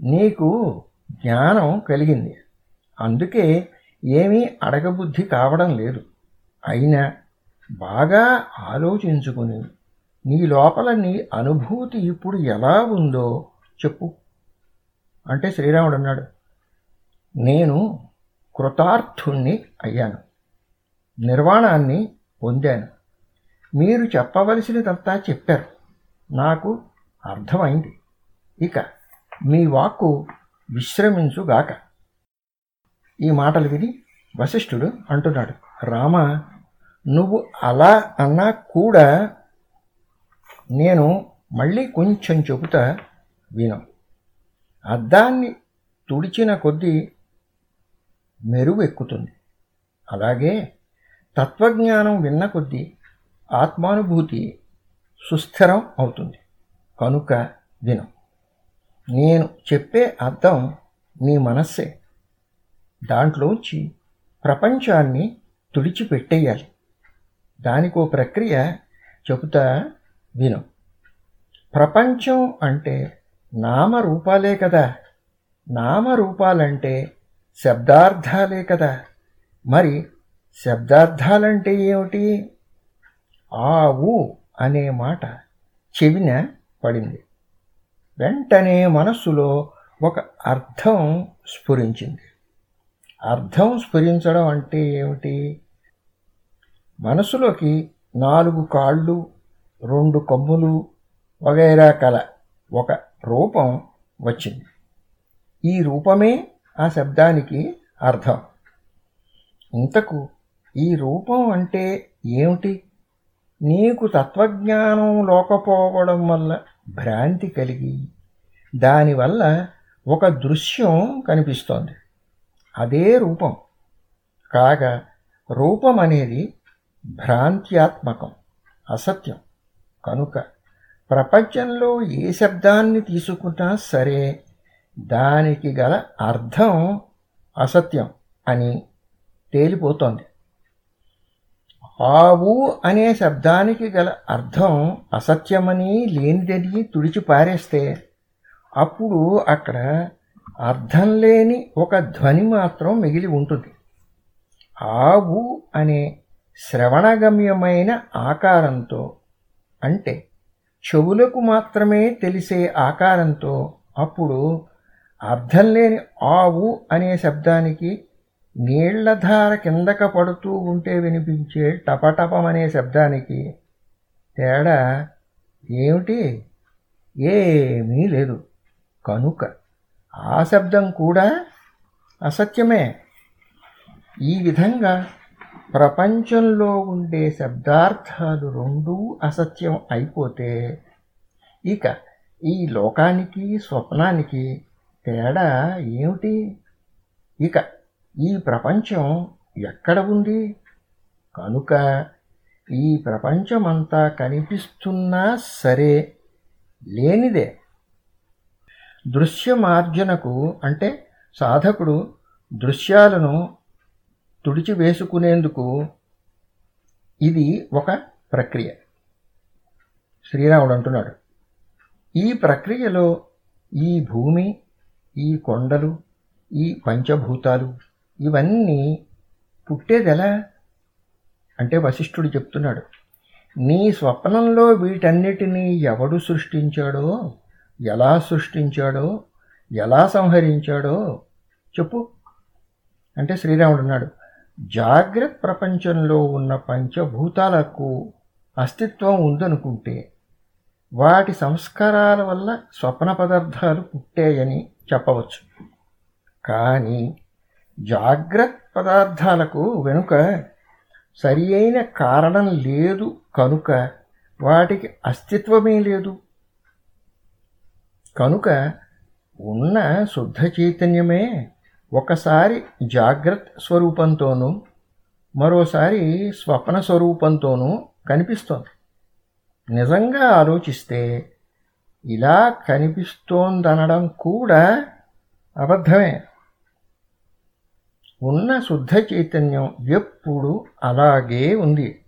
నీకు జ్ఞానం కలిగింది. అందుకే ఏమీ అడగబుద్ధి కావడం లేదు. అయినా బాగా ఆలోచించుకుని నీ లోపల నీ అనుభూతి ఇప్పుడు ఎలా ఉందో చెప్పు. అంటే శ్రీరాముడు అన్నాడు నేను కృతార్థుణ్ణి అయ్యాను నిర్వాణాన్ని పొందాను. మీరు చెప్పవలసినదంతా చెప్పారు. నాకు అర్థమైంది. ఇక మీ వాక్కు విశ్రమించుగాక ఈ మాటలు విని వశిష్ఠుడు అంటున్నాడు రామ నువ్వు అలా అన్నా కూడా నేను మళ్ళీ కొంచెం చెబుతా వినం. అద్దాన్ని తుడిచిన కొద్దీ మెరుగు ఎక్కుతుంది. అలాగే తత్వజ్ఞానం విన్న కొద్దీ ఆత్మానుభూతి సుస్థిరం అవుతుంది. కనుక వినం. నేను చెప్పే అర్థం నీ మనస్సే. దాంట్లోంచి ప్రపంచాన్ని తుడిచిపెట్టేయాలి. దానికో ప్రక్రియ చెబుతా విను. ప్రపంచం అంటే నామరూపాలే కదా. నామరూపాలంటే శబ్దార్థాలే కదా. మరి శబ్దార్థాలంటే ఏమిటి? ఆవు అనే మాట చెవిన పడింది. వెంటనే మనస్సులో ఒక అర్థం స్ఫురించింది. అర్థం స్ఫురించడం అంటే ఏమిటి? మనసులోకి నాలుగు కాళ్ళు రెండు కొమ్ములు వగైరా కల ఒక రూపం వచ్చింది. ఈ రూపమే ఆ శబ్దానికి అర్థం. ఇంతకు ఈ రూపం అంటే ఏమిటి? నీకు తత్వజ్ఞానం లోకపోవడం వల్ల భ్రాంతి కలిగి దానివల్ల ఒక దృశ్యం కనిపిస్తోంది. అదే రూపం. కాగా రూపం అనేది భ్రాంత్యాత్మకం అసత్యం. కనుక ప్రపంచంలో ఏ శబ్దాన్ని తీసుకున్నా సరే దానికి గల అర్థం అసత్యం అని తేలిపోతోంది. ఆవు అనే శబ్దానికి గల అర్థం అసత్యమని లేనిదని తుడిచి పారేస్తే అప్పుడు అక్కడ అర్థం లేని ఒక ధ్వని మాత్రం మిగిలి ఉంటుంది. ఆవు అనే శ్రవణగమ్యమైన ఆకారంతో అంటే చెవులకు మాత్రమే తెలిసే ఆకారంతో అప్పుడు అర్థం లేని ఆవు అనే శబ్దానికి నీళ్ళధార కిందక పడుతూ ఉంటే వినిపించే టపటపమనే శబ్దానికి తేడా ఏమిటి? ఏమీ లేదు. కనుక ఆ శబ్దం కూడా అసత్యమే. ఈ విధంగా ప్రపంచంలో ఉండే శబ్దార్థాలు రెండూ అసత్యం అయిపోతే ఇక ఈ లోకానికి స్వప్నానికి తేడా ఏమిటి? ఇక ఈ ప్రపంచం ఎక్కడ ఉంది? కనుక ఈ ప్రపంచమంతా కనిపిస్తున్నా సరే లేనిదే. దృశ్యమార్జనకు అంటే సాధకుడు దృశ్యాలను తుడిచివేసుకునేందుకు ఇది ఒక ప్రక్రియ. శ్రీరాముడు అంటున్నాడు ఈ ప్రక్రియలో ఈ భూమి ఈ కొండలు ఈ పంచభూతాలు ఇవన్నీ పుట్టేదెలా? అంటే వశిష్ఠుడు చెప్తున్నాడు నీ స్వప్నంలో వీటన్నిటినీ ఎవడు సృష్టించాడో ఎలా సృష్టించాడో ఎలా సంహరించాడో చెప్పు. అంటే శ్రీరాముడు అన్నాడు జాగ్రత్త ప్రపంచంలో ఉన్న పంచభూతాలకు అస్తిత్వం ఉందనుకుంటే వాటి సంస్కారాల వల్ల స్వప్న పదార్థాలు పుట్టాయని చెప్పవచ్చు. కానీ జాగ్రత్త పదార్థాలకు వెనుక సరి అయిన కారణం లేదు కనుక వాటికి అస్తిత్వమే లేదు. కనుక ఉన్న శుద్ధ చైతన్యమే ఒకసారి జాగ్రత్త స్వరూపంతోనూ మరోసారి స్వప్న స్వరూపంతోనూ కనిపిస్తోంది. నిజంగా ఆలోచిస్తే ఇలా కనిపిస్తోందనడం కూడా అబద్ధమే. ఉన్న శుద్ధ చైతన్యం ఎప్పుడు అలాగే ఉంది.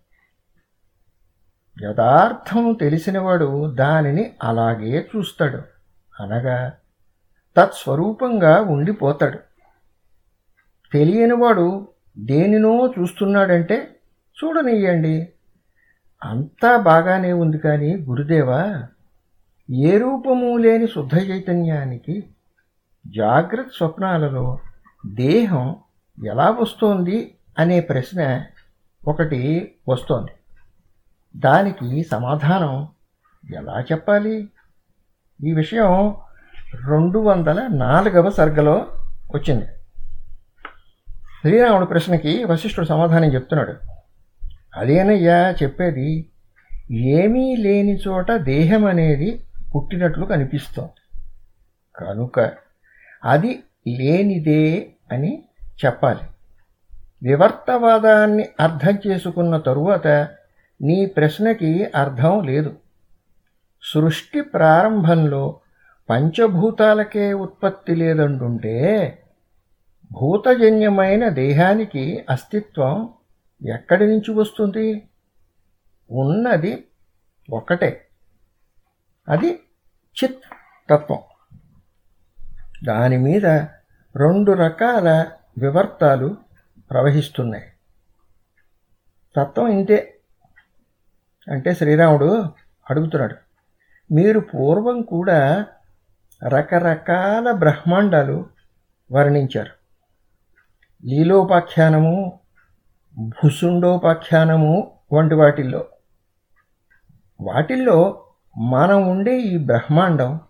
యథార్థం తెలిసినవాడు దానిని అలాగే చూస్తాడు. అనగా తత్స్వరూపంగా ఉండిపోతాడు. తెలియనివాడు దేనినో చూస్తున్నాడంటే చూడనియ్యండి అంతా బాగానే ఉంది కానీ గురుదేవా ఏ రూపము లేని శుద్ధ చైతన్యానికి జాగ్రత్త స్వప్నాలలో దేహం ఎలా వస్తోంది అనే ప్రశ్న ఒకటి వస్తోంది. దానికి సమాధానం ఎలా చెప్పాలి? ఈ విషయం రెండు వందల నాలుగవ సర్గలో వచ్చింది. శ్రీరాముడి ప్రశ్నకి వశిష్ఠుడు సమాధానం చెప్తున్నాడు. అదేనయ్యా చెప్పేది? ఏమీ లేని చోట దేహం అనేది పుట్టినట్లు కనిపిస్తోంది. కనుక అది లేనిదే అని చెప్పాలి. వివర్తవాదాన్ని అర్థం చేసుకున్న తరువాత నీ ప్రశ్నకి అర్థం లేదు. సృష్టి ప్రారంభంలో పంచభూతాలకే ఉత్పత్తి లేదంటుంటే భూతజన్యమైన దేహానికి అస్తిత్వం ఎక్కడి నుంచి వస్తుంది? ఉన్నది ఒకటే. అది చిత్ తత్వం దాని మీద రెండు రకాల వివర్తాలు ప్రవహిస్తున్నాయి. తత్వం ఇంతే. అంటే శ్రీరాముడు అడుగుతున్నాడు మీరు పూర్వం కూడా రకరకాల బ్రహ్మాండాలు వర్ణించారు. లీలోపాఖ్యానము భుసుండోపాఖ్యానము వంటి వాటిల్లో. వాటిల్లో మనం ఉండే ఈ బ్రహ్మాండం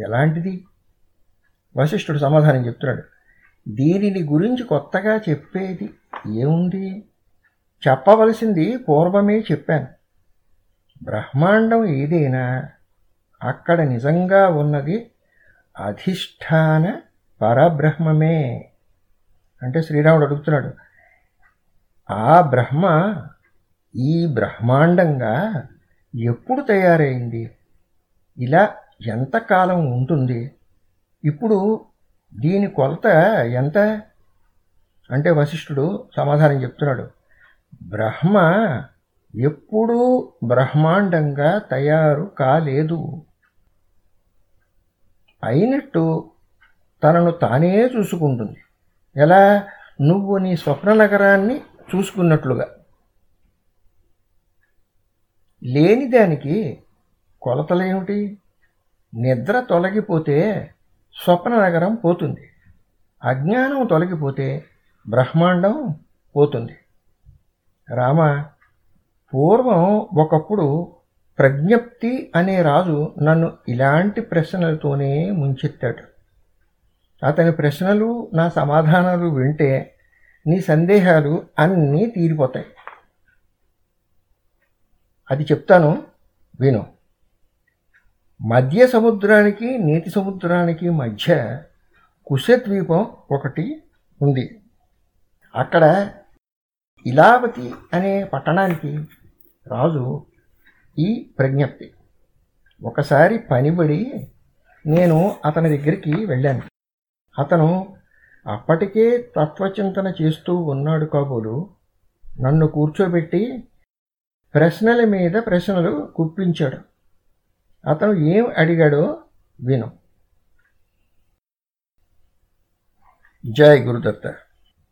ఎలాంటిది? వశిష్ఠుడు సమాధానం చెప్తున్నాడు. దీనిని గురించి కొత్తగా చెప్పేది ఏముంది? చెప్పవలసింది పూర్వమే చెప్పాను. బ్రహ్మాండం ఏదైనా అక్కడ నిజంగా ఉన్నది అధిష్టాన పరబ్రహ్మమే. అంటే శ్రీరాముడు అడుగుతున్నాడు ఆ బ్రహ్మ ఈ బ్రహ్మాండంగా ఎప్పుడు తయారైంది? ఇలా ఎంతకాలం ఉంటుంది? ఇప్పుడు దీని కొలత ఎంత? అంటే వశిష్ఠుడు సమాధానం చెప్తున్నాడు బ్రహ్మ ఎప్పుడూ బ్రహ్మాండంగా తయారు కాలేదు. అయినట్టు తనను తానే చూసుకుంటుంది. ఎలా? నువ్వు నీ స్వప్న నగరాన్ని చూసుకున్నట్లుగా. లేని దానికి కొలతలేమిటి? నిద్ర తొలగిపోతే స్వప్న నగరం పోతుంది. అజ్ఞానం తొలగిపోతే బ్రహ్మాండం పోతుంది. రామ పూర్వం ఒకప్పుడు ప్రజ్ఞప్తి అనే రాజు నన్ను ఇలాంటి ప్రశ్నలతోనే ముంచెత్తాడు. అతని ప్రశ్నలు నా సమాధానాలు వింటే నీ సందేహాలు అన్నీ తీరిపోతాయి. అది చెప్తాను విను. మధ్య సముద్రానికి నీటి సముద్రానికి మధ్య కుశద్వీపం ఒకటి ఉంది. అక్కడ ఇలావతి అనే పట్టణానికి రాజు ఈ ప్రజ్ఞప్తి. ఒకసారి పనిబడి నేను అతని దగ్గరికి వెళ్ళాను. అతను అప్పటికే తత్వచింతన చేస్తూ ఉన్నాడు కాబోలు. నన్ను కూర్చోబెట్టి ప్రశ్నల మీద ప్రశ్నలు కుప్పించాడు అతను ఏం అడిగాడో విను. జై గురుదత్త.